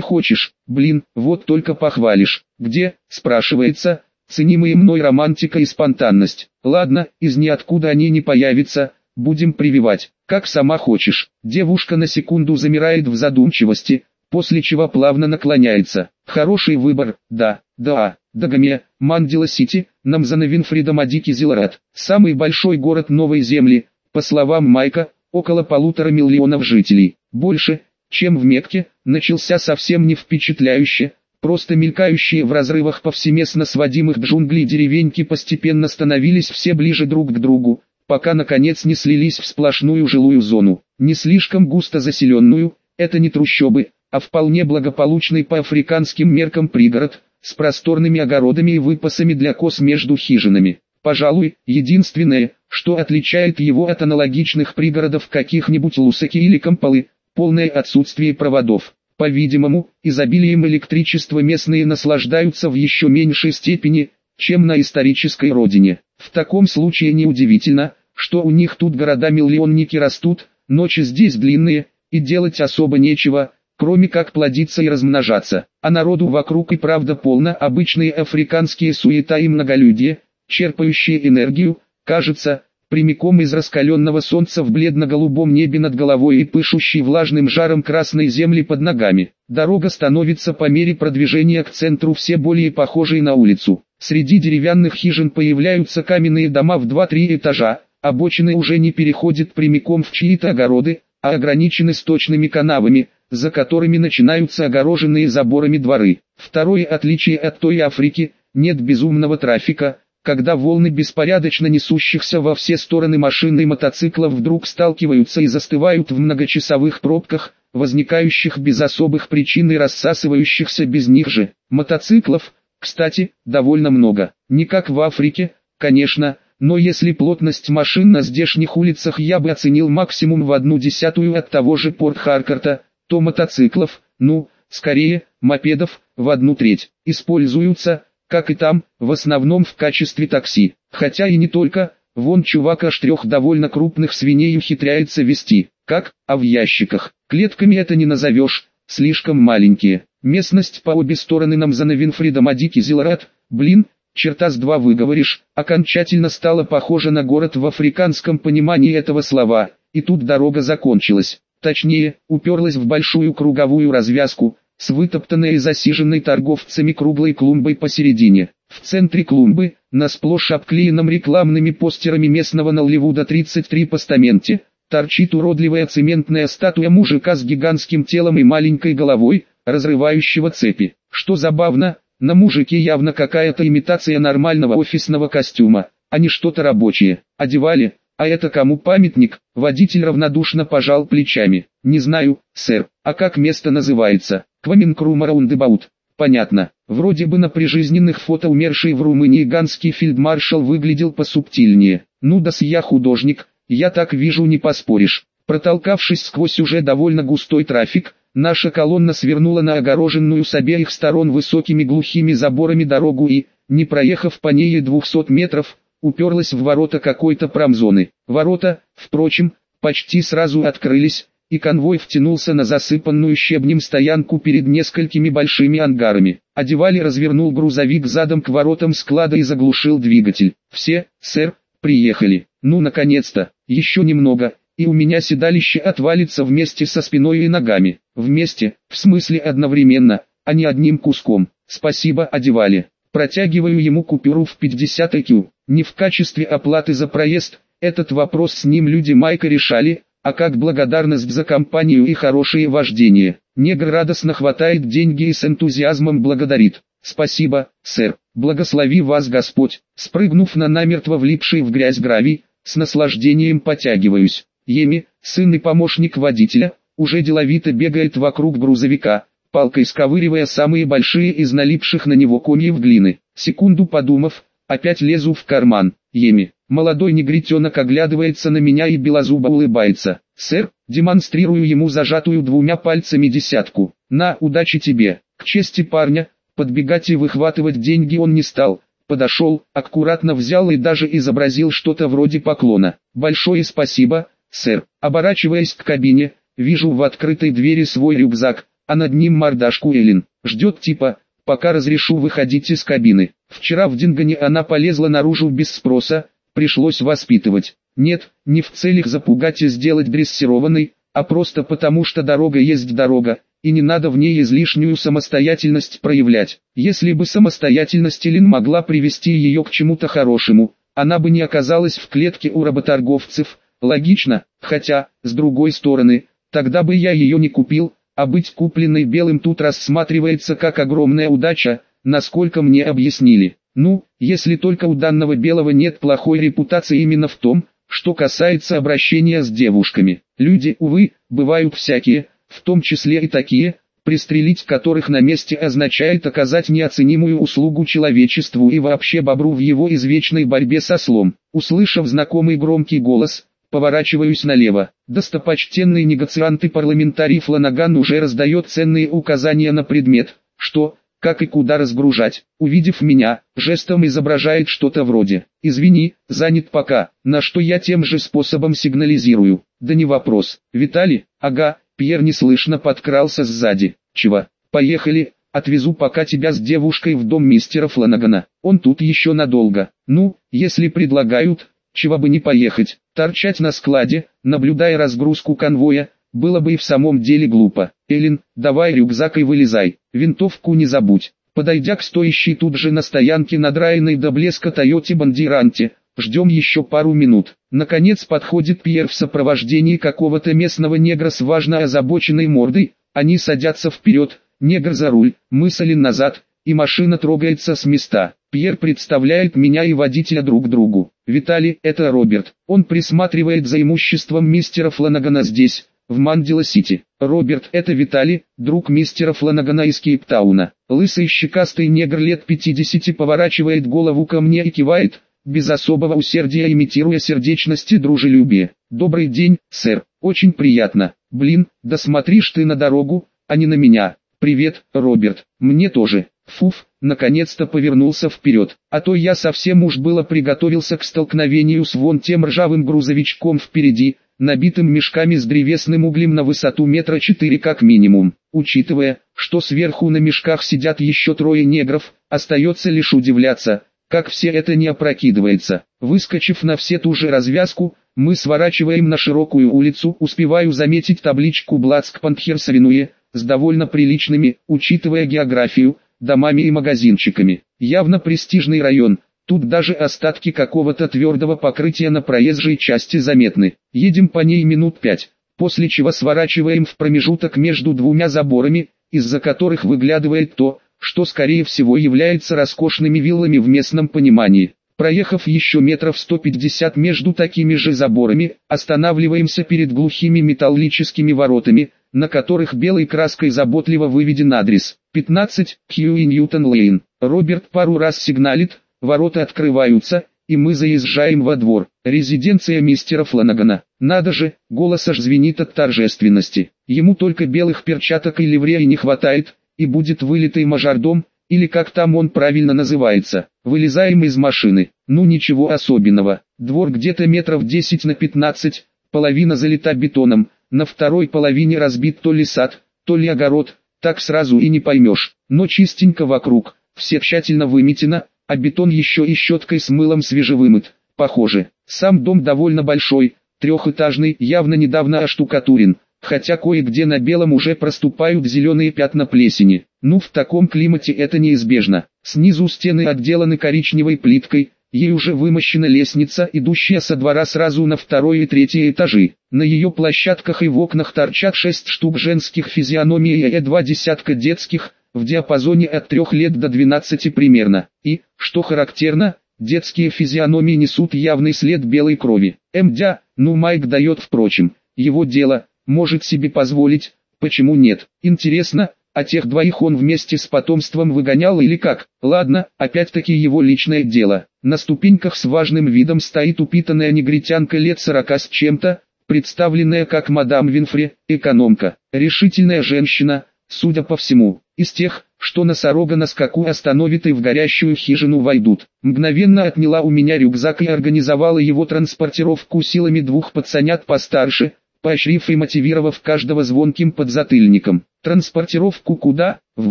[SPEAKER 1] хочешь. Блин, вот только похвалишь. Где, спрашивается, ценимые мной романтика и спонтанность. Ладно, из ниоткуда они не появятся, будем прививать, как сама хочешь. Девушка на секунду замирает в задумчивости, после чего плавно наклоняется. Хороший выбор, да, да, Дагаме, Мандила-Сити, Намзана Винфридом Адики Зиларат. Самый большой город Новой Земли, по словам Майка, около полутора миллионов жителей. Больше, чем в Мекке, начался совсем не впечатляюще, просто мелькающие в разрывах повсеместно сводимых джунглей деревеньки постепенно становились все ближе друг к другу, пока наконец не слились в сплошную жилую зону, не слишком густо заселенную, это не трущобы, а вполне благополучный по африканским меркам пригород, с просторными огородами и выпасами для коз между хижинами. Пожалуй, единственное, что отличает его от аналогичных пригородов каких-нибудь Лусаки или Кампалы, полное отсутствие проводов. По-видимому, изобилием электричества местные наслаждаются в еще меньшей степени, чем на исторической родине. В таком случае неудивительно, что у них тут города-миллионники растут, ночи здесь длинные, и делать особо нечего, кроме как плодиться и размножаться. А народу вокруг и правда полно обычные африканские суета и многолюдие, черпающие энергию, кажется, прямиком из раскаленного солнца в бледно-голубом небе над головой и пышущей влажным жаром красной земли под ногами. Дорога становится по мере продвижения к центру все более похожей на улицу. Среди деревянных хижин появляются каменные дома в 2-3 этажа, обочины уже не переходят прямиком в чьи-то огороды, а ограничены сточными канавами, за которыми начинаются огороженные заборами дворы. Второе отличие от той Африки, нет безумного трафика, когда волны беспорядочно несущихся во все стороны машин и мотоциклов вдруг сталкиваются и застывают в многочасовых пробках, возникающих без особых причин и рассасывающихся без них же. Мотоциклов, кстати, довольно много. Не как в Африке, конечно, но если плотность машин на здешних улицах я бы оценил максимум в одну десятую от того же Порт Харкарта, то мотоциклов, ну, скорее, мопедов, в одну треть, используются, как и там, в основном в качестве такси. Хотя и не только, вон чувак аж трех довольно крупных свиней ухитряется вести, как, а в ящиках. Клетками это не назовешь, слишком маленькие. Местность по обе стороны нам за Навинфридом Адики Зилрат, блин, черта с два выговоришь, окончательно стала похожа на город в африканском понимании этого слова, и тут дорога закончилась. Точнее, уперлась в большую круговую развязку, с вытоптанной и засиженной торговцами круглой клумбой посередине. В центре клумбы, на сплошь обклеенном рекламными постерами местного Нолливуда 33 постаменте, торчит уродливая цементная статуя мужика с гигантским телом и маленькой головой, разрывающего цепи. Что забавно, на мужике явно какая-то имитация нормального офисного костюма, а не что-то рабочее. Одевали, а это кому памятник? Водитель равнодушно пожал плечами. Не знаю, сэр, а как место называется? Кваминкрума Раундебаут. Понятно. Вроде бы на прижизненных фото умерший в Румынии ганский фельдмаршал выглядел посубтильнее. Ну да я художник, я так вижу не поспоришь. Протолкавшись сквозь уже довольно густой трафик, наша колонна свернула на огороженную с обеих сторон высокими глухими заборами дорогу и, не проехав по ней и 200 метров, уперлась в ворота какой-то промзоны. Ворота, впрочем, почти сразу открылись, и конвой втянулся на засыпанную щебнем стоянку перед несколькими большими ангарами. Одевали развернул грузовик задом к воротам склада и заглушил двигатель. «Все, сэр, приехали. Ну наконец-то, еще немного, и у меня седалище отвалится вместе со спиной и ногами. Вместе, в смысле одновременно, а не одним куском. Спасибо, одевали. Протягиваю ему купюру в 50 IQ. Не в качестве оплаты за проезд, этот вопрос с ним люди Майка решали, а как благодарность за компанию и хорошее вождение. Негр радостно хватает деньги и с энтузиазмом благодарит. «Спасибо, сэр, благослови вас Господь». Спрыгнув на намертво влипший в грязь гравий, с наслаждением потягиваюсь. Еми, сын и помощник водителя, уже деловито бегает вокруг грузовика, палкой сковыривая самые большие из налипших на него комьев глины. Секунду подумав, опять лезу в карман. Еми, Молодой негритенок оглядывается на меня и белозубо улыбается. Сэр, демонстрирую ему зажатую двумя пальцами десятку. На, удачи тебе. К чести парня, подбегать и выхватывать деньги он не стал. Подошел, аккуратно взял и даже изобразил что-то вроде поклона. Большое спасибо, сэр. Оборачиваясь к кабине, вижу в открытой двери свой рюкзак, а над ним мордашку Эллен. Ждет типа, пока разрешу выходить из кабины. Вчера в Дингане она полезла наружу без спроса, пришлось воспитывать. Нет, не в целях запугать и сделать дрессированной, а просто потому что дорога есть дорога, и не надо в ней излишнюю самостоятельность проявлять. Если бы самостоятельность Элин могла привести ее к чему-то хорошему, она бы не оказалась в клетке у работорговцев, логично, хотя, с другой стороны, тогда бы я ее не купил, а быть купленной белым тут рассматривается как огромная удача, насколько мне объяснили. Ну, если только у данного белого нет плохой репутации именно в том, что касается обращения с девушками, люди, увы, бывают всякие, в том числе и такие, пристрелить которых на месте означает оказать неоценимую услугу человечеству и вообще бобру в его извечной борьбе со слом. Услышав знакомый громкий голос, поворачиваюсь налево. Достопочтенный негациант и парламентарий Фланаган уже раздает ценные указания на предмет, что, как и куда разгружать. Увидев меня, жестом изображает что-то вроде «Извини, занят пока», на что я тем же способом сигнализирую. Да не вопрос. Виталий, ага, Пьер неслышно подкрался сзади. Чего? Поехали, отвезу пока тебя с девушкой в дом мистера Фланагана. Он тут еще надолго. Ну, если предлагают, чего бы не поехать. Торчать на складе, наблюдая разгрузку конвоя, было бы и в самом деле глупо. Элин, давай рюкзак и вылезай, винтовку не забудь. Подойдя к стоящей тут же на стоянке надраенной до блеска Тойоте Бандиранте, ждем еще пару минут. Наконец подходит Пьер в сопровождении какого-то местного негра с важно озабоченной мордой, они садятся вперед, негр за руль, мы назад, и машина трогается с места. Пьер представляет меня и водителя друг другу. Виталий, это Роберт, он присматривает за имуществом мистера Фланагана здесь, в Мандила-Сити. Роберт – это Виталий, друг мистера Фланагана из Кейптауна. Лысый щекастый негр лет 50 поворачивает голову ко мне и кивает, без особого усердия имитируя сердечность и дружелюбие. «Добрый день, сэр, очень приятно. Блин, да смотришь ты на дорогу, а не на меня. Привет, Роберт, мне тоже». Фуф, наконец-то повернулся вперед, а то я совсем уж было приготовился к столкновению с вон тем ржавым грузовичком впереди, набитым мешками с древесным углем на высоту метра четыре как минимум. Учитывая, что сверху на мешках сидят еще трое негров, остается лишь удивляться, как все это не опрокидывается. Выскочив на все ту же развязку, мы сворачиваем на широкую улицу, успеваю заметить табличку Блацк Пантхерсавинуе, с довольно приличными, учитывая географию, домами и магазинчиками. Явно престижный район, Тут даже остатки какого-то твердого покрытия на проезжей части заметны. Едем по ней минут пять, после чего сворачиваем в промежуток между двумя заборами, из-за которых выглядывает то, что скорее всего является роскошными виллами в местном понимании. Проехав еще метров 150 между такими же заборами, останавливаемся перед глухими металлическими воротами, на которых белой краской заботливо выведен адрес 15 Кьюи Ньютон Лейн. Роберт пару раз сигналит, Ворота открываются, и мы заезжаем во двор. Резиденция мистера Фланагана. Надо же, голос аж звенит от торжественности. Ему только белых перчаток и ливреи не хватает, и будет вылитый мажордом, или как там он правильно называется. Вылезаем из машины. Ну ничего особенного. Двор где-то метров 10 на 15, половина залита бетоном, на второй половине разбит то ли сад, то ли огород, так сразу и не поймешь. Но чистенько вокруг, все тщательно выметено, а бетон еще и щеткой с мылом свежевымыт. Похоже, сам дом довольно большой, трехэтажный, явно недавно оштукатурен, хотя кое-где на белом уже проступают зеленые пятна плесени. Ну в таком климате это неизбежно. Снизу стены отделаны коричневой плиткой, ей уже вымощена лестница, идущая со двора сразу на второй и третий этажи. На ее площадках и в окнах торчат шесть штук женских физиономий и два десятка детских, в диапазоне от 3 лет до 12 примерно, и, что характерно, детские физиономии несут явный след белой крови. Мдя, ну Майк дает впрочем, его дело, может себе позволить, почему нет. Интересно, а тех двоих он вместе с потомством выгонял или как? Ладно, опять-таки его личное дело. На ступеньках с важным видом стоит упитанная негритянка лет сорока с чем-то, представленная как мадам Винфри, экономка, решительная женщина, судя по всему, из тех, что носорога на скаку остановит и в горящую хижину войдут. Мгновенно отняла у меня рюкзак и организовала его транспортировку силами двух пацанят постарше, поощрив и мотивировав каждого звонким подзатыльником. Транспортировку куда? В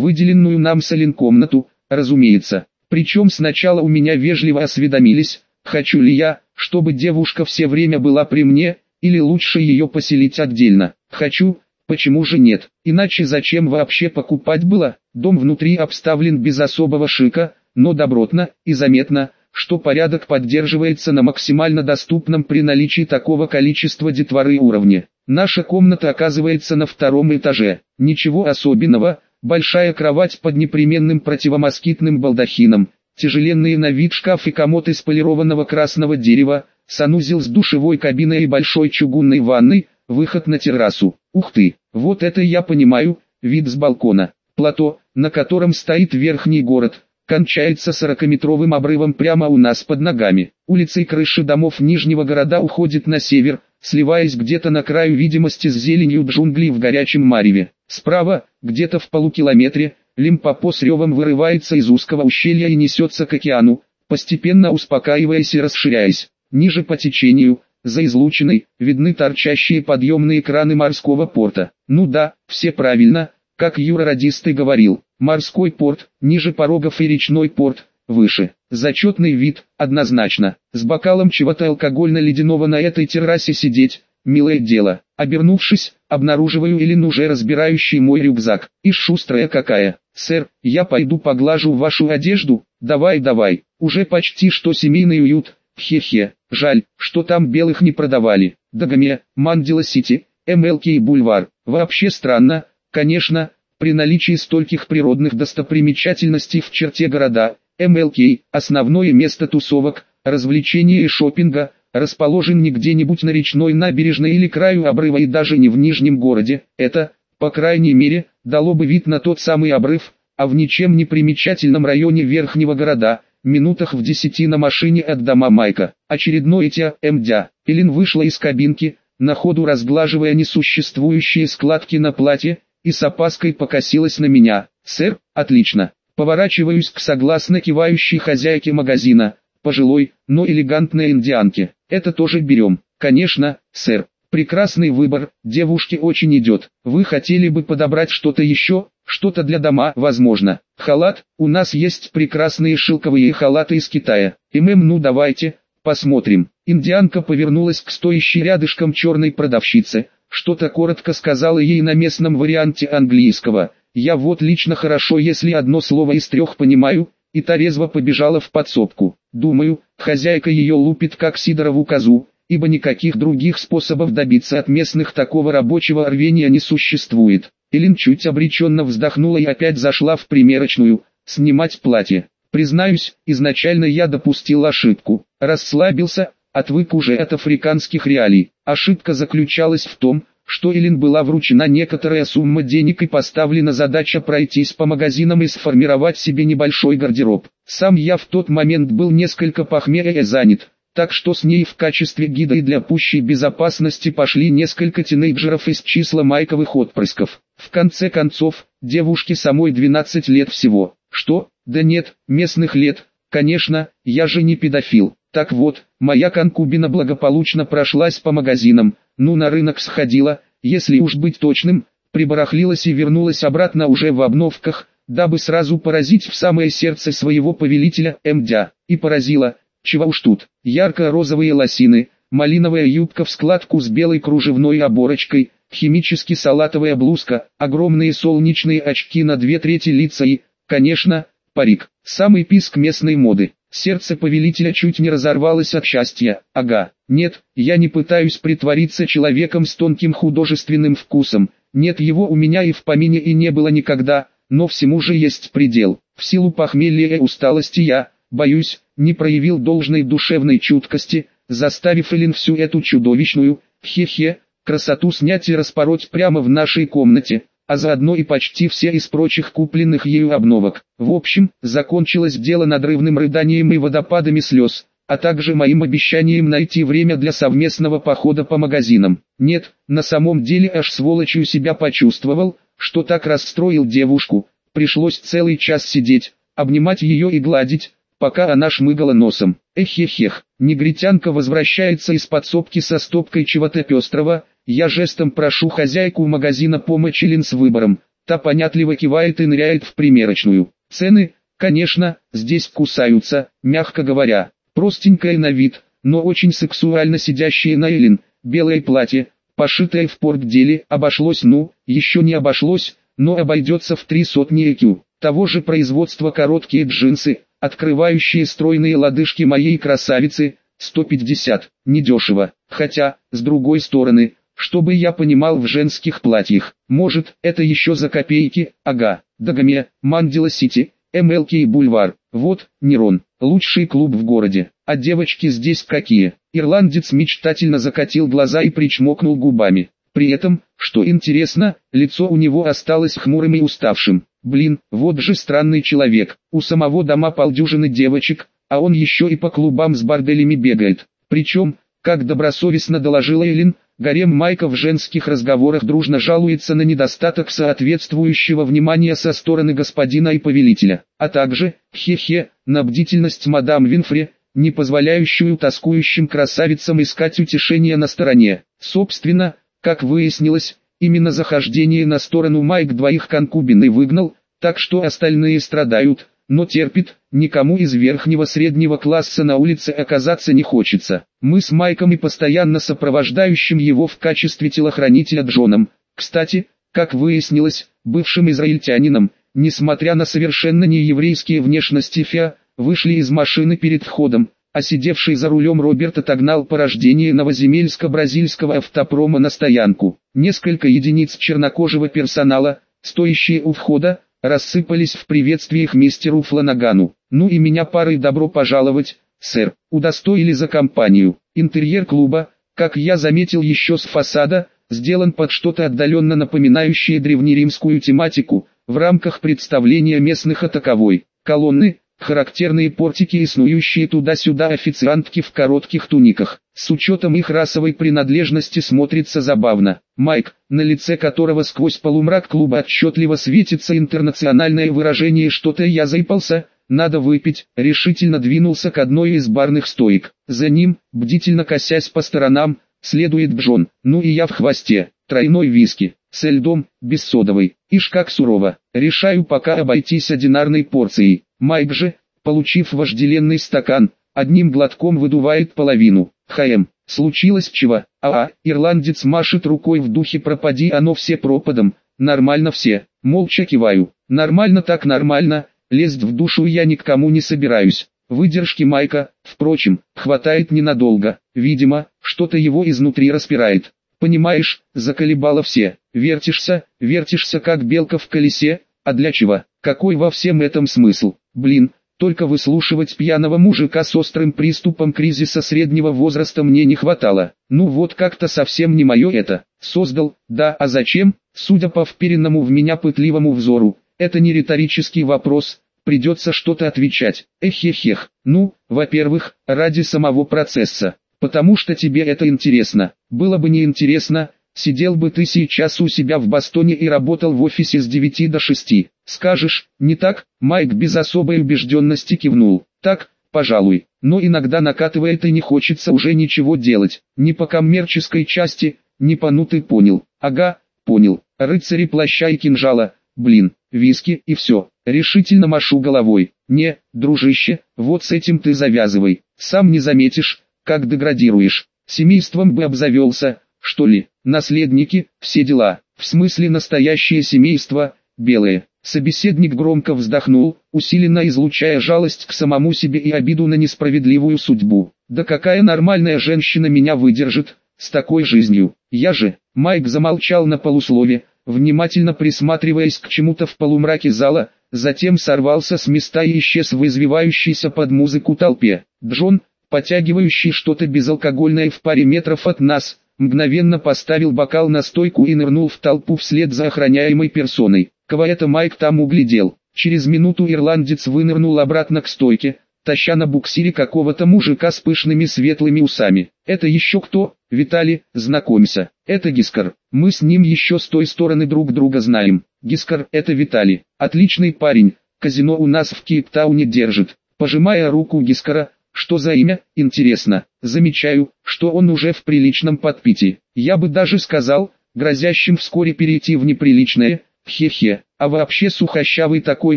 [SPEAKER 1] выделенную нам Салин комнату, разумеется. Причем сначала у меня вежливо осведомились, хочу ли я, чтобы девушка все время была при мне, или лучше ее поселить отдельно. Хочу, почему же нет, иначе зачем вообще покупать было? Дом внутри обставлен без особого шика, но добротно и заметно, что порядок поддерживается на максимально доступном при наличии такого количества детворы уровне. Наша комната оказывается на втором этаже. Ничего особенного, большая кровать под непременным противомоскитным балдахином, тяжеленные на вид шкаф и комод из полированного красного дерева, санузел с душевой кабиной и большой чугунной ванной, выход на террасу. Ух ты, вот это я понимаю, вид с балкона. Плато, на котором стоит верхний город, кончается сорокаметровым обрывом прямо у нас под ногами. Улицы и крыши домов Нижнего города уходят на север, сливаясь где-то на краю видимости с зеленью джунглей в горячем мареве. Справа, где-то в полукилометре, Лимпопо с ревом вырывается из узкого ущелья и несется к океану, постепенно успокаиваясь и расширяясь. Ниже по течению, за излучиной, видны торчащие подъемные краны морского порта. Ну да, все правильно, как Юра Радисты говорил, морской порт, ниже порогов и речной порт, выше. Зачетный вид, однозначно. С бокалом чего-то алкогольно-ледяного на этой террасе сидеть, милое дело. Обернувшись, обнаруживаю Элин уже разбирающий мой рюкзак. И шустрая какая. Сэр, я пойду поглажу вашу одежду, давай давай. Уже почти что семейный уют, хе-хе. Жаль, что там белых не продавали. Дагаме, Мандила-Сити, МЛК и Бульвар. Вообще странно, конечно, при наличии стольких природных достопримечательностей в черте города, МЛК – основное место тусовок, развлечений и шопинга, расположен не где-нибудь на речной набережной или краю обрыва и даже не в Нижнем городе, это, по крайней мере, дало бы вид на тот самый обрыв, а в ничем не примечательном районе Верхнего города, минутах в десяти на машине от дома Майка. Очередной тя МДЯ. Элин вышла из кабинки, на ходу разглаживая несуществующие складки на платье, и с опаской покосилась на меня. «Сэр, отлично». Поворачиваюсь к согласно кивающей хозяйке магазина, пожилой, но элегантной индианке. Это тоже берем. Конечно, сэр. Прекрасный выбор, девушке очень идет. Вы хотели бы подобрать что-то еще, что-то для дома, возможно. Халат, у нас есть прекрасные шелковые халаты из Китая. И мэм, ну давайте, посмотрим. Индианка повернулась к стоящей рядышком черной продавщице, что-то коротко сказала ей на местном варианте английского. Я вот лично хорошо, если одно слово из трех понимаю, и та резво побежала в подсобку. Думаю, хозяйка ее лупит как Сидорову козу, ибо никаких других способов добиться от местных такого рабочего рвения не существует. Элин чуть обреченно вздохнула и опять зашла в примерочную, снимать платье. Признаюсь, изначально я допустил ошибку. Расслабился, отвык уже от африканских реалий. Ошибка заключалась в том, что Элин была вручена некоторая сумма денег и поставлена задача пройтись по магазинам и сформировать себе небольшой гардероб. Сам я в тот момент был несколько похмелья занят, так что с ней в качестве гида и для пущей безопасности пошли несколько тинейджеров из числа майковых отпрысков. В конце концов, девушке самой 12 лет всего. Что? Да нет, местных лет. Конечно, я же не педофил. Так вот, моя конкубина благополучно прошлась по магазинам, ну на рынок сходила, если уж быть точным, прибарахлилась и вернулась обратно уже в обновках, дабы сразу поразить в самое сердце своего повелителя МДЯ. И поразила, чего уж тут, ярко-розовые лосины, малиновая юбка в складку с белой кружевной оборочкой, химически салатовая блузка, огромные солнечные очки на две трети лица и, конечно, парик, самый писк местной моды. Сердце повелителя чуть не разорвалось от счастья. Ага, нет, я не пытаюсь притвориться человеком с тонким художественным вкусом. Нет его у меня и в помине и не было никогда, но всему же есть предел. В силу похмелья и усталости я, боюсь, не проявил должной душевной чуткости, заставив Элин всю эту чудовищную, хе-хе, красоту снять и распороть прямо в нашей комнате а заодно и почти все из прочих купленных ею обновок. В общем, закончилось дело надрывным рыданием и водопадами слез, а также моим обещанием найти время для совместного похода по магазинам. Нет, на самом деле аж сволочью себя почувствовал, что так расстроил девушку, пришлось целый час сидеть, обнимать ее и гладить, пока она шмыгала носом. Эхехех, негритянка возвращается из подсобки со стопкой чего-то пестрого, я жестом прошу хозяйку магазина помочь Лин с выбором, та понятливо кивает и ныряет в примерочную. Цены, конечно, здесь кусаются, мягко говоря, простенькая на вид, но очень сексуально сидящая на Эллин, белое платье, пошитое в портделе, обошлось ну, еще не обошлось, но обойдется в три сотни ЭКЮ. Того же производства короткие джинсы, открывающие стройные лодыжки моей красавицы, 150, недешево, хотя, с другой стороны, чтобы я понимал в женских платьях, может, это еще за копейки, ага, Дагоме, Мандила-Сити, МЛК Бульвар, вот, Нерон, лучший клуб в городе, а девочки здесь какие? Ирландец мечтательно закатил глаза и причмокнул губами. При этом, что интересно, лицо у него осталось хмурым и уставшим. Блин, вот же странный человек, у самого дома полдюжины девочек, а он еще и по клубам с борделями бегает. Причем, как добросовестно доложила Эллин, гарем Майка в женских разговорах дружно жалуется на недостаток соответствующего внимания со стороны господина и повелителя, а также, хе-хе, на бдительность мадам Винфри, не позволяющую тоскующим красавицам искать утешение на стороне. Собственно, как выяснилось, Именно захождение на сторону Майк двоих конкубин и выгнал, так что остальные страдают, но терпит, никому из верхнего среднего класса на улице оказаться не хочется. Мы с Майком и постоянно сопровождающим его в качестве телохранителя Джоном, кстати, как выяснилось, бывшим израильтянином, несмотря на совершенно нееврейские внешности Фиа, вышли из машины перед входом, а сидевший за рулем Роберт отогнал порождение новоземельско-бразильского автопрома на стоянку. Несколько единиц чернокожего персонала, стоящие у входа, рассыпались в приветствиях мистеру Фланагану. Ну и меня парой добро пожаловать, сэр, удостоили за компанию. Интерьер клуба, как я заметил еще с фасада, сделан под что-то отдаленно напоминающее древнеримскую тематику, в рамках представления местных о таковой. Колонны, Характерные портики и снующие туда-сюда официантки в коротких туниках. С учетом их расовой принадлежности смотрится забавно. Майк, на лице которого сквозь полумрак клуба отчетливо светится интернациональное выражение «что-то я заипался», надо выпить, решительно двинулся к одной из барных стоек. За ним, бдительно косясь по сторонам, следует Бжон, ну и я в хвосте, тройной виски, с льдом, без содовой, ишь как сурово, решаю пока обойтись одинарной порцией. Майк же, получив вожделенный стакан, одним глотком выдувает половину. ХМ, случилось чего? А, а, ирландец машет рукой в духе пропади оно все пропадом, нормально все, молча киваю. Нормально так нормально, лезть в душу я ни к кому не собираюсь. Выдержки Майка, впрочем, хватает ненадолго, видимо, что-то его изнутри распирает. Понимаешь, заколебало все, вертишься, вертишься как белка в колесе, а для чего? Какой во всем этом смысл? Блин, только выслушивать пьяного мужика с острым приступом кризиса среднего возраста мне не хватало. Ну вот как-то совсем не мое это. Создал, да, а зачем? Судя по вперенному в меня пытливому взору, это не риторический вопрос, придется что-то отвечать. Эхехех, ну, во-первых, ради самого процесса, потому что тебе это интересно. Было бы неинтересно, Сидел бы ты сейчас у себя в Бостоне и работал в офисе с 9 до 6. Скажешь, не так? Майк без особой убежденности кивнул. Так, пожалуй, но иногда накатывает и не хочется уже ничего делать. Ни по коммерческой части, ни по ну ты понял. Ага, понял. Рыцари плаща и кинжала, блин, виски и все. Решительно машу головой. Не, дружище, вот с этим ты завязывай. Сам не заметишь, как деградируешь. Семейством бы обзавелся, что ли, наследники, все дела, в смысле настоящее семейство, белое. Собеседник громко вздохнул, усиленно излучая жалость к самому себе и обиду на несправедливую судьбу. Да какая нормальная женщина меня выдержит, с такой жизнью. Я же, Майк замолчал на полуслове, внимательно присматриваясь к чему-то в полумраке зала, затем сорвался с места и исчез в извивающейся под музыку толпе. Джон, потягивающий что-то безалкогольное в паре метров от нас, мгновенно поставил бокал на стойку и нырнул в толпу вслед за охраняемой персоной. Кого это Майк там углядел? Через минуту ирландец вынырнул обратно к стойке, таща на буксире какого-то мужика с пышными светлыми усами. «Это еще кто?» «Виталий, знакомься, это Гискар. Мы с ним еще с той стороны друг друга знаем. Гискар, это Виталий. Отличный парень, казино у нас в Кейптауне держит». Пожимая руку Гискара, что за имя, интересно. Замечаю, что он уже в приличном подпитии. Я бы даже сказал, грозящим вскоре перейти в неприличное, хе-хе. А вообще сухощавый такой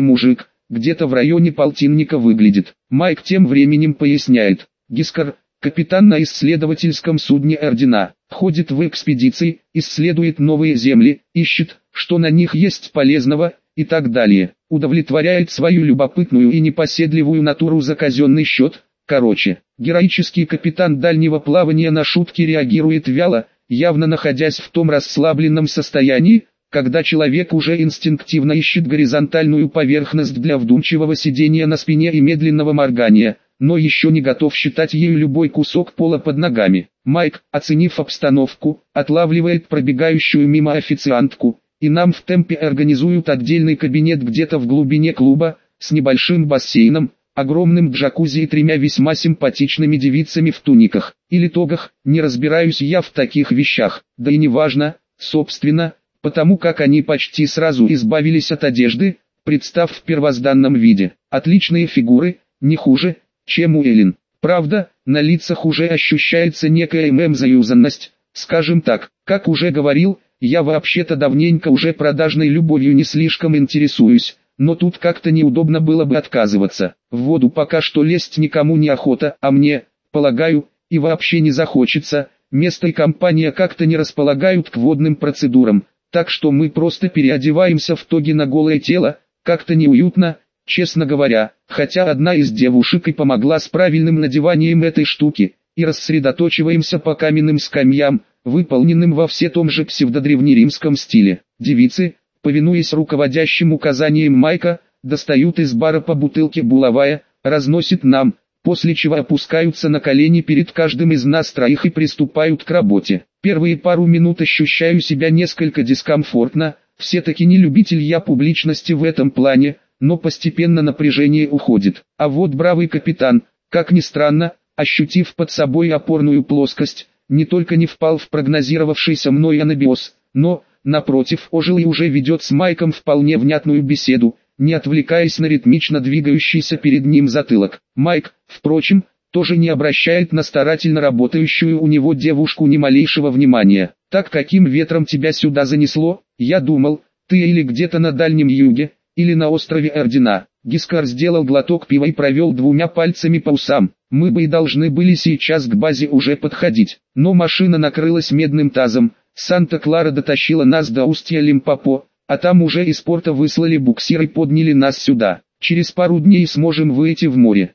[SPEAKER 1] мужик, где-то в районе полтинника выглядит. Майк тем временем поясняет. Гискар, капитан на исследовательском судне Ордена, ходит в экспедиции, исследует новые земли, ищет, что на них есть полезного, и так далее. Удовлетворяет свою любопытную и непоседливую натуру за казенный счет. Короче, героический капитан дальнего плавания на шутки реагирует вяло, явно находясь в том расслабленном состоянии, когда человек уже инстинктивно ищет горизонтальную поверхность для вдумчивого сидения на спине и медленного моргания, но еще не готов считать ею любой кусок пола под ногами. Майк, оценив обстановку, отлавливает пробегающую мимо официантку, и нам в темпе организуют отдельный кабинет где-то в глубине клуба, с небольшим бассейном, огромным джакузи и тремя весьма симпатичными девицами в туниках или тогах, не разбираюсь я в таких вещах, да и не важно, собственно, потому как они почти сразу избавились от одежды, представ в первозданном виде. Отличные фигуры, не хуже, чем у Эллен. Правда, на лицах уже ощущается некая мемзаюзанность, скажем так, как уже говорил, я вообще-то давненько уже продажной любовью не слишком интересуюсь, но тут как-то неудобно было бы отказываться. В воду пока что лезть никому не охота, а мне, полагаю, и вообще не захочется, место и компания как-то не располагают к водным процедурам, так что мы просто переодеваемся в тоги на голое тело, как-то неуютно, честно говоря, хотя одна из девушек и помогла с правильным надеванием этой штуки, и рассредоточиваемся по каменным скамьям, выполненным во все том же псевдодревнеримском стиле. Девицы, повинуясь руководящим указаниям Майка, достают из бара по бутылке булавая, разносят нам, после чего опускаются на колени перед каждым из нас троих и приступают к работе. Первые пару минут ощущаю себя несколько дискомфортно, все-таки не любитель я публичности в этом плане, но постепенно напряжение уходит. А вот бравый капитан, как ни странно, ощутив под собой опорную плоскость, не только не впал в прогнозировавшийся мной анабиоз, но, напротив, ожил и уже ведет с Майком вполне внятную беседу, не отвлекаясь на ритмично двигающийся перед ним затылок. Майк, впрочем, тоже не обращает на старательно работающую у него девушку ни малейшего внимания. «Так каким ветром тебя сюда занесло? Я думал, ты или где-то на Дальнем Юге, или на острове Ордена». Гискар сделал глоток пива и провел двумя пальцами по усам. Мы бы и должны были сейчас к базе уже подходить, но машина накрылась медным тазом. Санта-Клара дотащила нас до устья Лимпопо, а там уже из порта выслали буксир и подняли нас сюда. Через пару дней сможем выйти в море.